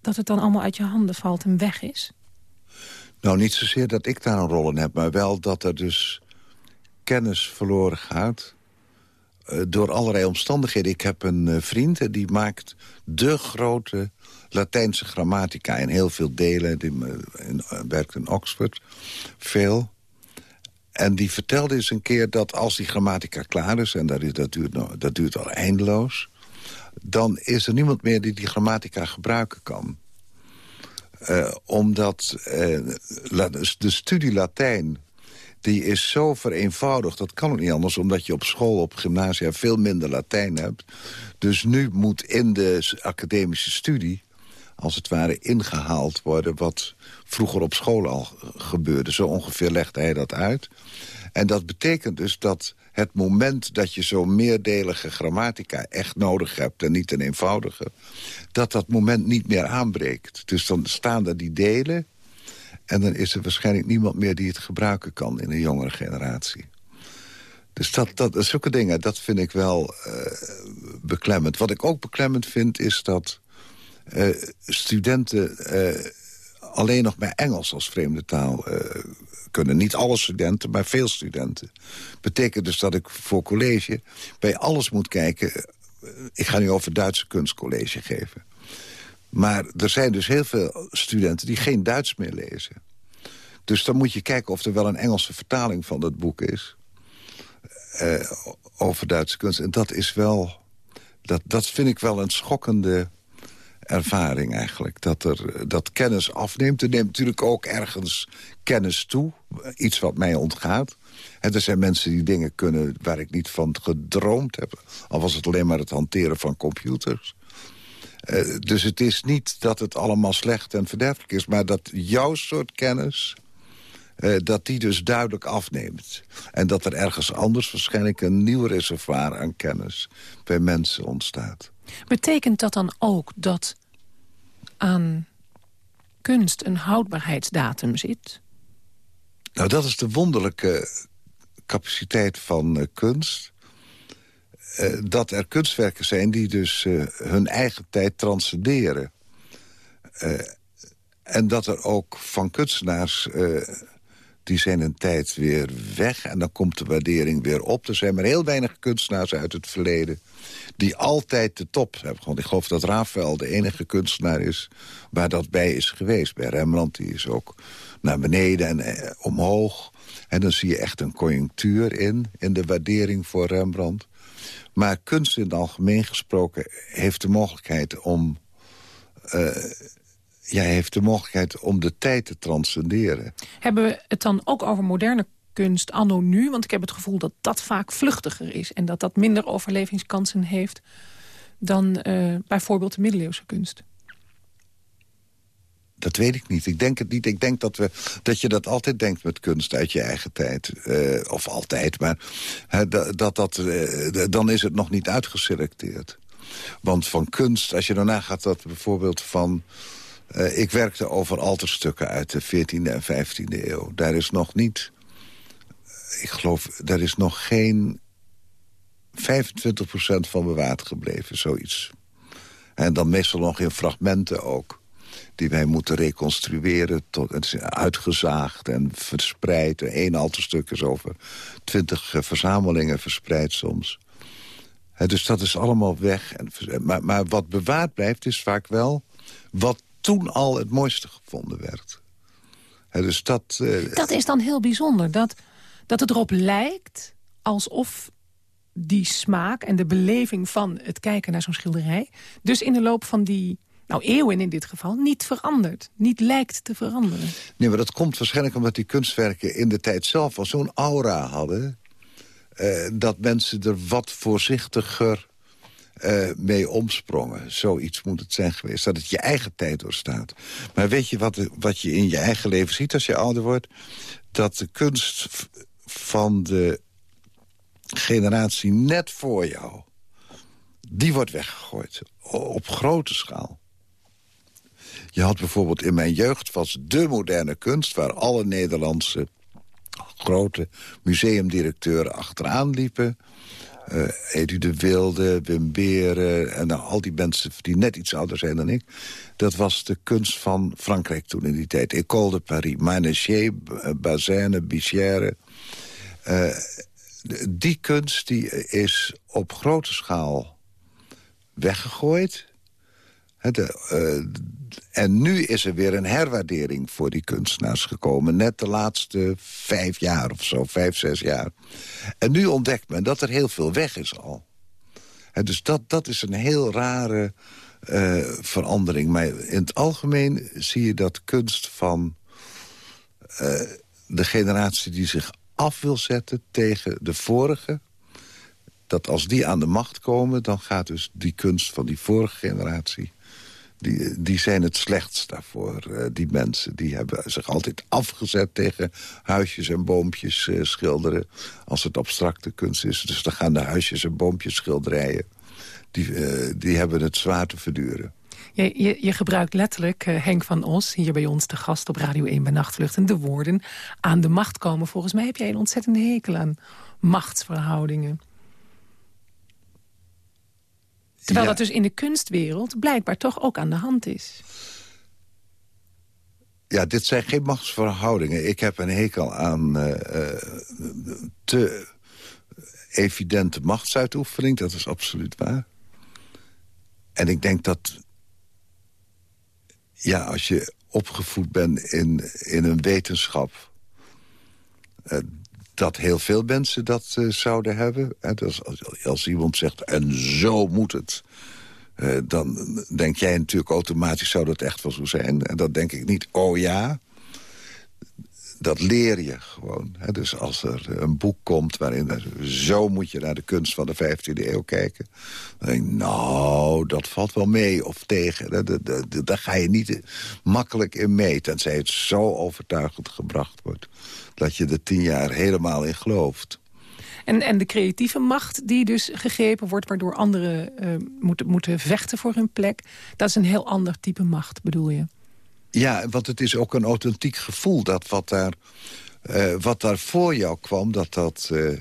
dat het dan allemaal uit je handen valt en weg is? Nou, niet zozeer dat ik daar een rol in heb... maar wel dat er dus kennis verloren gaat... Uh, door allerlei omstandigheden. Ik heb een uh, vriend die maakt de grote Latijnse grammatica... in heel veel delen, die in, werkt in Oxford, veel... En die vertelde eens een keer dat als die grammatica klaar is... en dat, dat, duurt, dat duurt al eindeloos... dan is er niemand meer die die grammatica gebruiken kan. Uh, omdat uh, de studie Latijn die is zo vereenvoudigd. Dat kan ook niet anders, omdat je op school, op gymnasia... veel minder Latijn hebt. Dus nu moet in de academische studie als het ware ingehaald worden... wat vroeger op school al gebeurde. Zo ongeveer legde hij dat uit. En dat betekent dus dat het moment dat je zo'n meerdelige grammatica echt nodig hebt... en niet een eenvoudige, dat dat moment niet meer aanbreekt. Dus dan staan er die delen... en dan is er waarschijnlijk niemand meer die het gebruiken kan in een jongere generatie. Dus dat, dat, zulke dingen, dat vind ik wel uh, beklemmend. Wat ik ook beklemmend vind, is dat studenten uh, alleen nog maar Engels als vreemde taal kunnen. Niet alle studenten, maar veel studenten. Betekent dus dat ik voor college bij alles moet kijken. Ik ga nu over Duitse kunstcollege geven. Maar er zijn dus heel veel studenten die geen Duits meer lezen. Dus dan moet je kijken of er wel een Engelse vertaling van dat boek is. Over Duitse kunst. En dat is wel... Dat, dat vind ik wel een schokkende ervaring eigenlijk. Dat, er, dat kennis afneemt. Er neemt natuurlijk ook ergens kennis toe. Iets wat mij ontgaat. En er zijn mensen die dingen kunnen waar ik niet van gedroomd heb. Al was het alleen maar het hanteren van computers. Uh, dus het is niet dat het allemaal slecht en verderfelijk is... maar dat jouw soort kennis... Uh, dat die dus duidelijk afneemt. En dat er ergens anders waarschijnlijk een nieuw reservoir aan kennis... bij mensen ontstaat. Betekent dat dan ook dat aan kunst een houdbaarheidsdatum zit? Nou, dat is de wonderlijke capaciteit van uh, kunst. Uh, dat er kunstwerken zijn die dus uh, hun eigen tijd transcenderen. en dat er ook van kunstenaars die zijn een tijd weer weg en dan komt de waardering weer op. Er zijn maar heel weinig kunstenaars uit het verleden die altijd de top hebben. Want ik geloof dat Rafael de enige kunstenaar is waar dat bij is geweest. Bij Rembrandt die is ook naar beneden en eh, omhoog. En dan zie je echt een conjunctuur in, in de waardering voor Rembrandt. Maar kunst in het algemeen gesproken heeft de mogelijkheid om... Uh, ja, heeft de mogelijkheid om de tijd te transcenderen. Hebben we het dan ook over moderne kunst anno nu? Want ik heb het gevoel dat dat vaak vluchtiger is... en dat dat minder overlevingskansen heeft dan uh, bijvoorbeeld de middeleeuwse kunst. Dat weet ik niet. Ik denk het niet. Ik denk dat, we, dat je dat altijd denkt met kunst uit je eigen tijd. Uh, of altijd, maar dat, dat, uh, dan is het nog niet uitgeselecteerd. Want van kunst, als je daarna gaat dat bijvoorbeeld van... Uh, ik werkte over alterstukken uit de 14e en 15e eeuw. Daar is nog niet... Ik geloof, daar is nog geen 25% van bewaard gebleven, zoiets. En dan meestal nog in fragmenten ook. die wij moeten reconstrueren. Tot, het is uitgezaagd en verspreid. Eén stuk is over twintig eh, verzamelingen verspreid soms. dus dat is allemaal weg. En, maar, maar wat bewaard blijft is vaak wel... wat toen al het mooiste gevonden werd. dus dat, uh, dat is dan heel bijzonder. Dat, dat het erop lijkt alsof die smaak en de beleving van het kijken naar zo'n schilderij... dus in de loop van die nou, eeuwen in dit geval, niet verandert. Niet lijkt te veranderen. Nee, maar dat komt waarschijnlijk omdat die kunstwerken in de tijd zelf al zo'n aura hadden... Uh, dat mensen er wat voorzichtiger uh, mee omsprongen. Zoiets moet het zijn geweest, dat het je eigen tijd doorstaat. Maar weet je wat, wat je in je eigen leven ziet als je ouder wordt? Dat de kunst van de generatie net voor jou... die wordt weggegooid, op grote schaal. Je had bijvoorbeeld in mijn jeugd was de moderne kunst... waar alle Nederlandse grote museumdirecteuren achteraan liepen. Uh, de Wilde, Wim Beren en nou, al die mensen die net iets ouder zijn dan ik. Dat was de kunst van Frankrijk toen in die tijd. École de Paris, Manesché, Bazin, Bichère. Uh, die kunst die is op grote schaal weggegooid. De, uh, en nu is er weer een herwaardering voor die kunstenaars gekomen. Net de laatste vijf jaar of zo, vijf, zes jaar. En nu ontdekt men dat er heel veel weg is al. Dus dat, dat is een heel rare uh, verandering. Maar in het algemeen zie je dat kunst van uh, de generatie die zich af wil zetten tegen de vorige... dat als die aan de macht komen, dan gaat dus die kunst van die vorige generatie... Die, die zijn het slechtst daarvoor, uh, die mensen. Die hebben zich altijd afgezet tegen huisjes en boompjes uh, schilderen... als het abstracte kunst is. Dus dan gaan de huisjes en boompjes schilderijen... die, uh, die hebben het zwaar te verduren. Je, je, je, gebruikt letterlijk, Henk van Os, hier bij ons te gast op Radio 1 bij Nachtvluchten, de woorden aan de macht komen. Volgens mij heb jij een ontzettende hekel aan machtsverhoudingen. Terwijl dat dus in de kunstwereld blijkbaar toch ook aan de hand is. Ja, dit zijn geen machtsverhoudingen. Ik heb een hekel aan uh, te evidente machtsuitoefening. Dat is absoluut waar. En ik denk dat ja, als je opgevoed bent in, in een wetenschap... Uh, dat heel veel mensen dat uh, zouden hebben. als, als, als, iemand zegt, en zo moet het... Uh, dan denk jij natuurlijk automatisch, zou dat echt wel zo zijn? En dat denk ik niet, oh ja dat leer je gewoon. Hè? Dus als er een boek komt waarin... zo moet je naar de kunst van de 15e eeuw kijken. Dan denk ik, nou, dat valt wel mee of tegen. Daar, ga je niet makkelijk in mee. Tenzij het zo overtuigend gebracht wordt... dat je er tien jaar helemaal in gelooft. En, en de creatieve macht die dus gegrepen wordt... waardoor anderen uh, moeten, moeten vechten voor hun plek... dat is een heel ander type macht, bedoel je? Ja, want het is ook een authentiek gevoel dat wat daar, uh, wat daar voor jou kwam... dat dat, uh,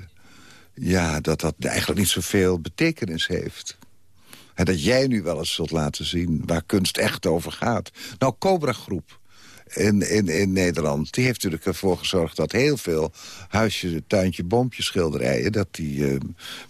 ja, dat dat eigenlijk niet zoveel betekenis heeft. En dat jij nu wel eens zult laten zien waar kunst echt over gaat. Nou, Cobra Groep in, in, in Nederland... die heeft natuurlijk ervoor gezorgd dat heel veel huisje, tuintje, boompje schilderijen... dat die uh,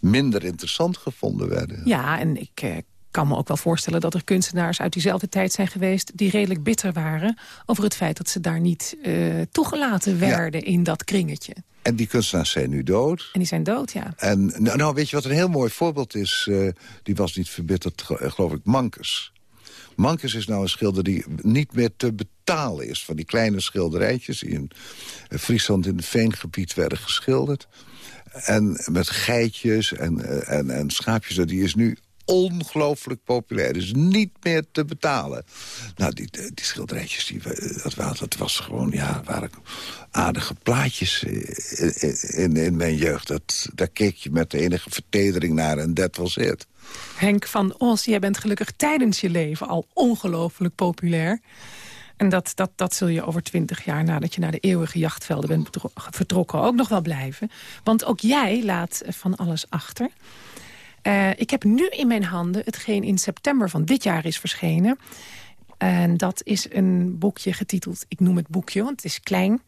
minder interessant gevonden werden. Ja, en ik kan me ook wel voorstellen dat er kunstenaars uit diezelfde tijd zijn geweest... die redelijk bitter waren over het feit dat ze daar niet uh, toegelaten werden in dat kringetje. En die kunstenaars zijn nu dood. En die zijn dood, ja. En nou, nou weet je wat een heel mooi voorbeeld is? Uh, die was niet verbitterd, geloof ik, Mankes. Mankes is nou een schilder die niet meer te betalen is... van die kleine schilderijtjes die in Friesland in het veengebied werden geschilderd. En met geitjes en, en, en schaapjes. Die is nu ongelooflijk populair. is niet meer te betalen. Nou, die, die schilderijtjes, die, dat, dat was gewoon, ja, waren aardige plaatjes in, in, mijn jeugd. Dat, daar keek je met de enige vertedering naar en dat was het. Henk van Os, jij bent gelukkig tijdens je leven al ongelooflijk populair. En dat, dat, dat zul je over twintig jaar nadat je naar de eeuwige jachtvelden bent vertrokken ook nog wel blijven. Want ook jij laat van alles achter. Uh, ik heb nu in mijn handen hetgeen in september van dit jaar is verschenen. En dat is een boekje getiteld, ik noem het boekje, want het is klein.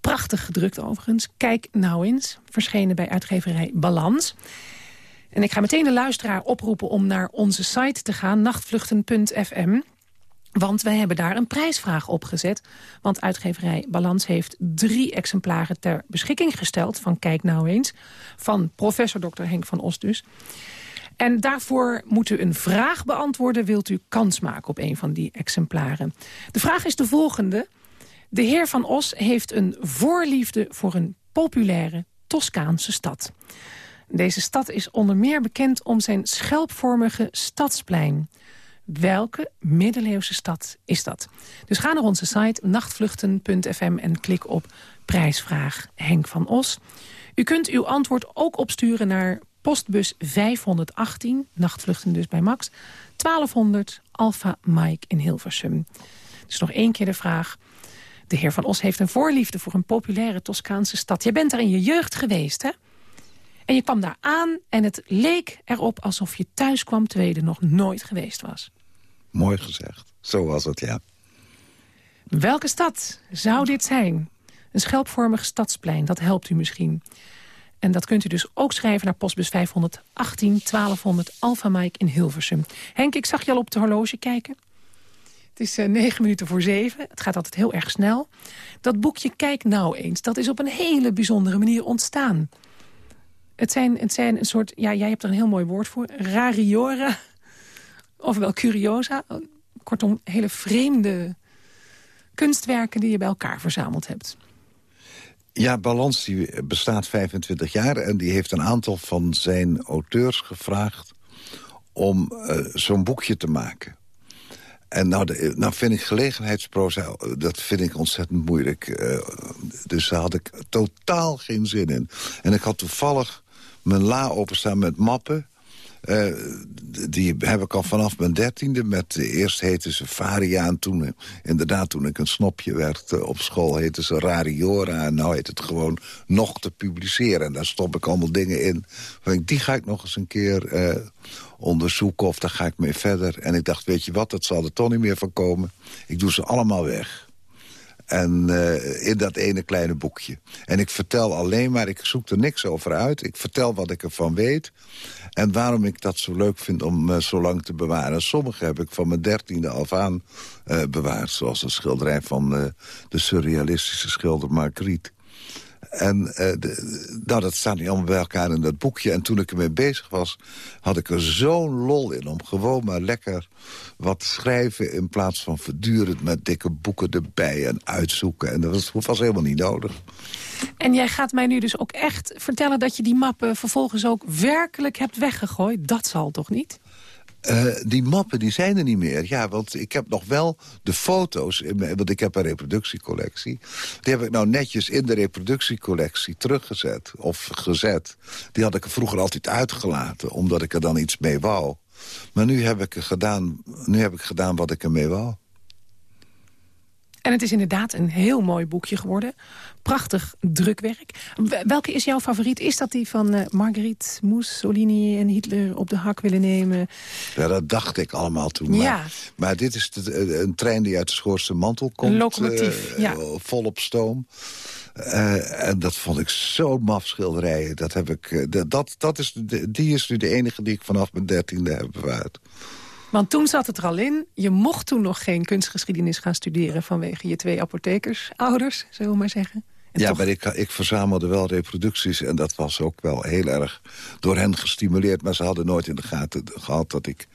Prachtig gedrukt overigens. Kijk nou eens, verschenen bij uitgeverij Balans. En ik ga meteen de luisteraar oproepen om naar onze site te gaan, nachtvluchten.fm. Want wij hebben daar een prijsvraag op gezet. Want uitgeverij Balans heeft drie exemplaren ter beschikking gesteld... van Kijk nou eens, van professor Dr. Henk van Os dus. En daarvoor moet u een vraag beantwoorden... wilt u kans maken op een van die exemplaren. De vraag is de volgende. De heer van Os heeft een voorliefde voor een populaire Toscaanse stad. Deze stad is onder meer bekend om zijn schelpvormige stadsplein... Welke middeleeuwse stad is dat? Dus ga naar onze site nachtvluchten.fm en klik op prijsvraag Henk van Os. U kunt uw antwoord ook opsturen naar postbus 518, nachtvluchten dus bij Max, 1200 Alpha Mike in Hilversum. Dus nog één keer de vraag. De heer Van Os heeft een voorliefde voor een populaire Toscaanse stad. Jij bent daar in je jeugd geweest, hè? En je kwam daar aan en het leek erop alsof je thuis kwam... terwijl je er nog nooit geweest was. Mooi gezegd. Zo was het, ja. Welke stad zou dit zijn? Een schelpvormig stadsplein, dat helpt u misschien. En dat kunt u dus ook schrijven naar postbus 518 1200 Alpha Mike in Hilversum. Henk, ik zag je al op het horloge kijken. Het is uh, negen minuten voor zeven. Het gaat altijd heel erg snel. Dat boekje Kijk nou eens, dat is op een hele bijzondere manier ontstaan. Het zijn, het zijn een soort, ja, jij hebt er een heel mooi woord voor, rariora, ofwel curiosa. Kortom, hele vreemde kunstwerken die je bij elkaar verzameld hebt. Ja, Balans die bestaat 25 jaar en die heeft een aantal van zijn auteurs gevraagd om uh, zo'n boekje te maken. En nou, nou vind ik gelegenheidsproza, dat vind ik ontzettend moeilijk. Uh, dus daar had ik totaal geen zin in. En ik had toevallig mijn la openstaan met mappen. Uh, die heb ik al vanaf mijn dertiende. Met, eerst heette ze Varia en toen, inderdaad, toen ik een snopje werd uh, op school... heette ze Rariora en nou heet het gewoon nog te publiceren. En daar stop ik allemaal dingen in. Die ga ik nog eens een keer onderzoeken of daar ga ik mee verder. En ik dacht, weet je wat, dat zal er toch niet meer van komen. Ik doe ze allemaal weg. En uh, in dat ene kleine boekje. En ik vertel alleen maar, ik zoek er niks over uit. Ik vertel wat ik ervan weet. En waarom ik dat zo leuk vind om uh, zo lang te bewaren. Sommige heb ik van mijn dertiende af aan uh, bewaard. Zoals een schilderij van de surrealistische schilder Marguerite. En de, nou, dat staat niet allemaal bij elkaar in dat boekje. En toen ik ermee bezig was, had ik er zo'n lol in... om gewoon maar lekker wat schrijven... in plaats van voortdurend met dikke boeken erbij en uitzoeken. En dat was, was helemaal niet nodig. En jij gaat mij nu dus ook echt vertellen... dat je die mappen vervolgens ook werkelijk hebt weggegooid? Dat zal toch niet? Uh, die mappen die zijn er niet meer. Ja, want ik heb nog wel de foto's, want ik heb een reproductiecollectie. Die heb ik nou netjes in de reproductiecollectie teruggezet of gezet. Die had ik er vroeger altijd uitgelaten, omdat ik er dan iets mee wou. Maar nu heb ik, gedaan, nu heb ik gedaan wat ik ermee wou. En het is inderdaad een heel mooi boekje geworden. Prachtig drukwerk. Welke is jouw favoriet? Is dat die van uh, Marguerite Mussolini en Hitler op de hak willen nemen? Ja, dat dacht ik allemaal toen. Ja. Maar, maar dit is de, een trein die uit de Schoorste mantel komt. Een locomotief, uh, ja. Volop stoom. Uh, en dat vond ik zo maf schilderijen. Dat heb ik, dat, dat is die is nu de enige die ik vanaf mijn dertiende heb bewaard. Want toen zat het er al in. Je mocht toen nog geen kunstgeschiedenis gaan studeren... vanwege je twee apothekersouders, zullen we maar zeggen. En ja, toch... maar ik, ik verzamelde wel reproducties... en dat was ook wel heel erg door hen gestimuleerd. Maar ze hadden nooit in de gaten gehad dat ik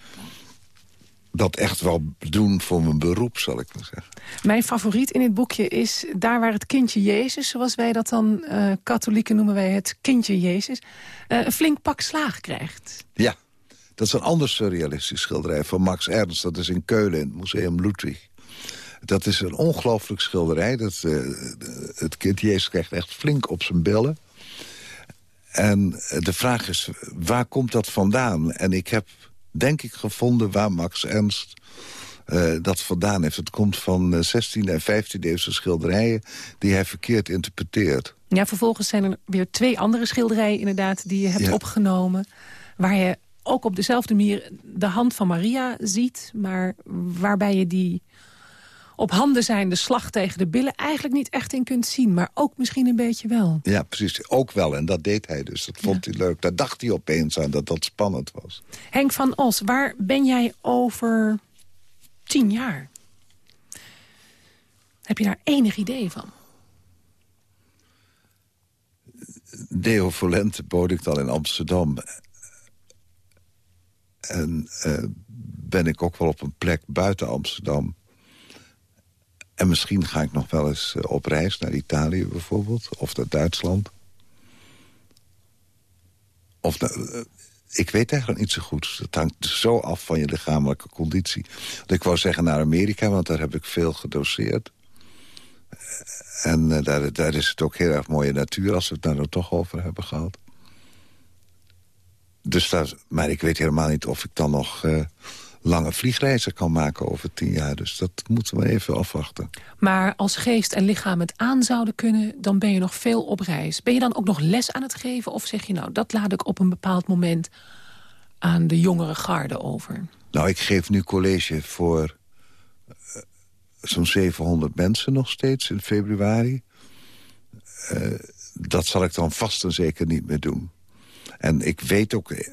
dat echt wel doen voor mijn beroep, zal ik maar zeggen. Mijn favoriet in dit boekje is daar waar het kindje Jezus... zoals wij dat dan uh, katholieken noemen wij het kindje Jezus... Uh, een flink pak slaag krijgt. Ja, dat is een ander surrealistisch schilderij van Max Ernst. Dat is in Keulen, in het Museum Ludwig. Dat is een ongelooflijk schilderij. Dat, uh, het kind Jezus krijgt echt flink op zijn billen. En de vraag is, waar komt dat vandaan? En ik heb, denk ik, gevonden waar Max Ernst uh, dat vandaan heeft. Het komt van 16e en 15e eeuwse schilderijen... die hij verkeerd interpreteert. Ja, vervolgens zijn er weer twee andere schilderijen inderdaad... die je hebt ja. opgenomen... waar je ook op dezelfde manier de hand van Maria ziet... maar waarbij je die op handen zijnde slag tegen de billen... eigenlijk niet echt in kunt zien, maar ook misschien een beetje wel. Ja, precies. Ook wel. En dat deed hij dus. Dat vond hij leuk. Daar dacht hij opeens aan dat dat spannend was. Henk van Os, waar ben jij over tien jaar? Heb je daar enig idee van? Deo Volente bood ik dan in Amsterdam. En uh, ben ik ook wel op een plek buiten Amsterdam. En misschien ga ik nog wel eens uh, op reis naar Italië bijvoorbeeld. Of naar Duitsland. Of uh, ik weet eigenlijk niet zo goed. Dat hangt zo af van je lichamelijke conditie. Ik wou zeggen naar Amerika, want daar heb ik veel gedoseerd. En daar, daar, is het ook heel erg mooie natuur... als we het daar nou toch over hebben gehad. Dus daar, maar ik weet helemaal niet of ik dan nog uh, lange vliegreizen kan maken over tien jaar. Dus dat moeten we even afwachten. Maar als geest en lichaam het aan zouden kunnen... dan ben je nog veel op reis. Ben je dan ook nog les aan het geven? Of zeg je nou, dat laat ik op een bepaald moment... aan de jongere garde over? Nou, ik geef nu college voor zo'n 700 mensen nog steeds in februari. Uh, dat zal ik dan vast en zeker niet meer doen. En ik weet ook, eh,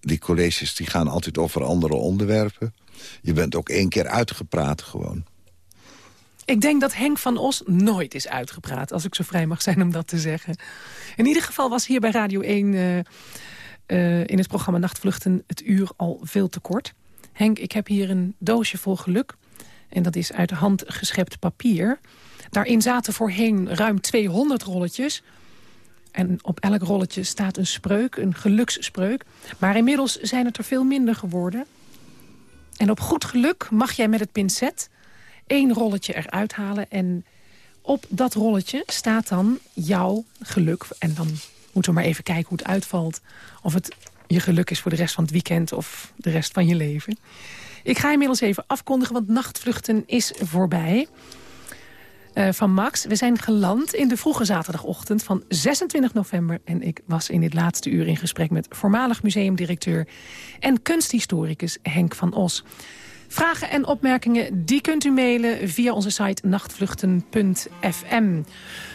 die colleges die gaan altijd over andere onderwerpen. Je bent ook één keer uitgepraat gewoon. Ik denk dat Henk van Os nooit is uitgepraat, als ik zo vrij mag zijn om dat te zeggen. In ieder geval was hier bij Radio 1 uh, uh, in het programma Nachtvluchten het uur al veel te kort. Henk, ik heb hier een doosje vol geluk. En dat is uit hand geschept papier. Daarin zaten voorheen ruim 200 rolletjes. En op elk rolletje staat een spreuk, een geluksspreuk. Maar inmiddels zijn het er veel minder geworden. En op goed geluk mag jij met het pincet één rolletje eruit halen. En op dat rolletje staat dan jouw geluk. En dan moeten we maar even kijken hoe het uitvalt. Of het je geluk is voor de rest van het weekend of de rest van je leven. Ik ga inmiddels even afkondigen, want nachtvluchten is voorbij. Uh, van Max. We zijn geland in de vroege zaterdagochtend van 26 november. En ik was in dit laatste uur in gesprek met voormalig museumdirecteur... en kunsthistoricus Henk van Os. Vragen en opmerkingen die kunt u mailen via onze site nachtvluchten.fm.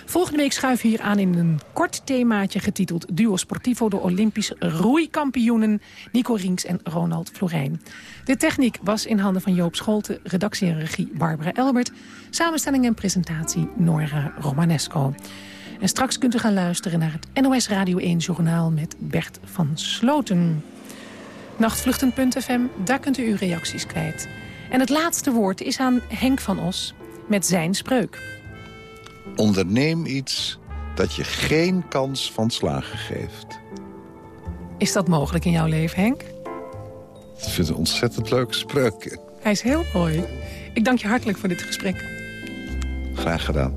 Volgende week schuiven we hier aan in een kort themaatje getiteld Duo Sportivo... de Olympisch roeikampioenen Nico Rinks en Ronald Florijn. De techniek was in handen van Joop Scholte, redactie en regie Barbara Elbert... samenstelling en presentatie Nora Romanesco. En straks kunt u gaan luisteren naar het NOS Radio 1-journaal met Bert van Sloten. Nachtvluchten.fm, daar kunt u uw reacties kwijt. En het laatste woord is aan Henk van Os met zijn spreuk. Onderneem iets dat je geen kans van slagen geeft. Is dat mogelijk in jouw leven, Henk? Ik vind het een ontzettend leuke spreuk. Hij is heel mooi. Ik dank je hartelijk voor dit gesprek. Graag gedaan.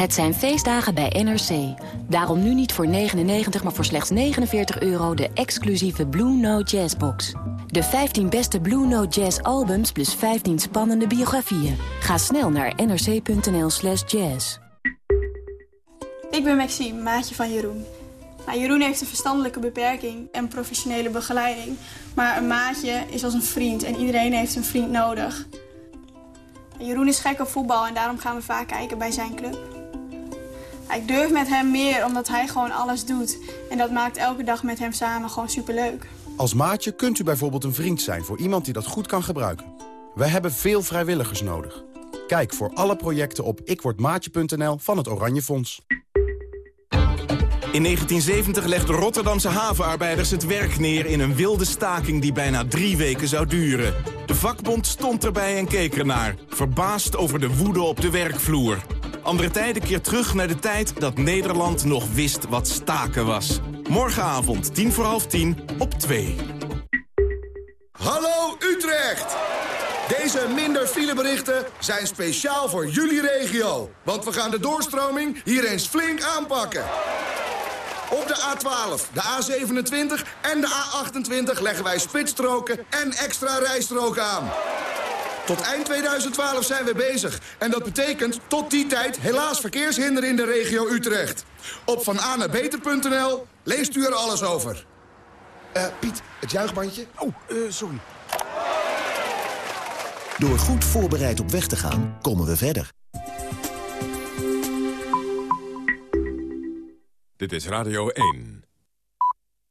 Het zijn feestdagen bij NRC. Daarom nu niet voor 99, maar voor slechts 49 euro de exclusieve Blue Note Jazz box. De 15 beste Blue Note Jazz albums plus 15 spannende biografieën. Ga snel naar nrc.nl slash jazz. Ik ben Maxime, maatje van Jeroen. Nou, Jeroen heeft een verstandelijke beperking en professionele begeleiding. Maar een maatje is als een vriend en iedereen heeft een vriend nodig. Jeroen is gek op voetbal en daarom gaan we vaak kijken bij zijn club. Ik durf met hem meer omdat hij gewoon alles doet. En dat maakt elke dag met hem samen gewoon superleuk. Als maatje kunt u bijvoorbeeld een vriend zijn voor iemand die dat goed kan gebruiken. Wij hebben veel vrijwilligers nodig. Kijk voor alle projecten op ikwordmaatje.nl van het Oranje Fonds. In 1970 legden Rotterdamse havenarbeiders het werk neer in een wilde staking die bijna drie weken zou duren. De vakbond stond erbij en keek ernaar, verbaasd over de woede op de werkvloer. Andere tijden keer terug naar de tijd dat Nederland nog wist wat staken was. Morgenavond, tien voor half tien, op 2. Hallo Utrecht! Deze minder fileberichten zijn speciaal voor jullie regio. Want we gaan de doorstroming hier eens flink aanpakken. Op de A12, de A27 en de A28 leggen wij spitsstroken en extra rijstroken aan. Tot eind 2012 zijn we bezig. En dat betekent tot die tijd helaas verkeershinder in de regio Utrecht. Op vananabeter.nl leest u er alles over. Eh, Piet, het juichbandje. Oh, eh, sorry. Door goed voorbereid op weg te gaan, komen we verder. Dit is Radio 1.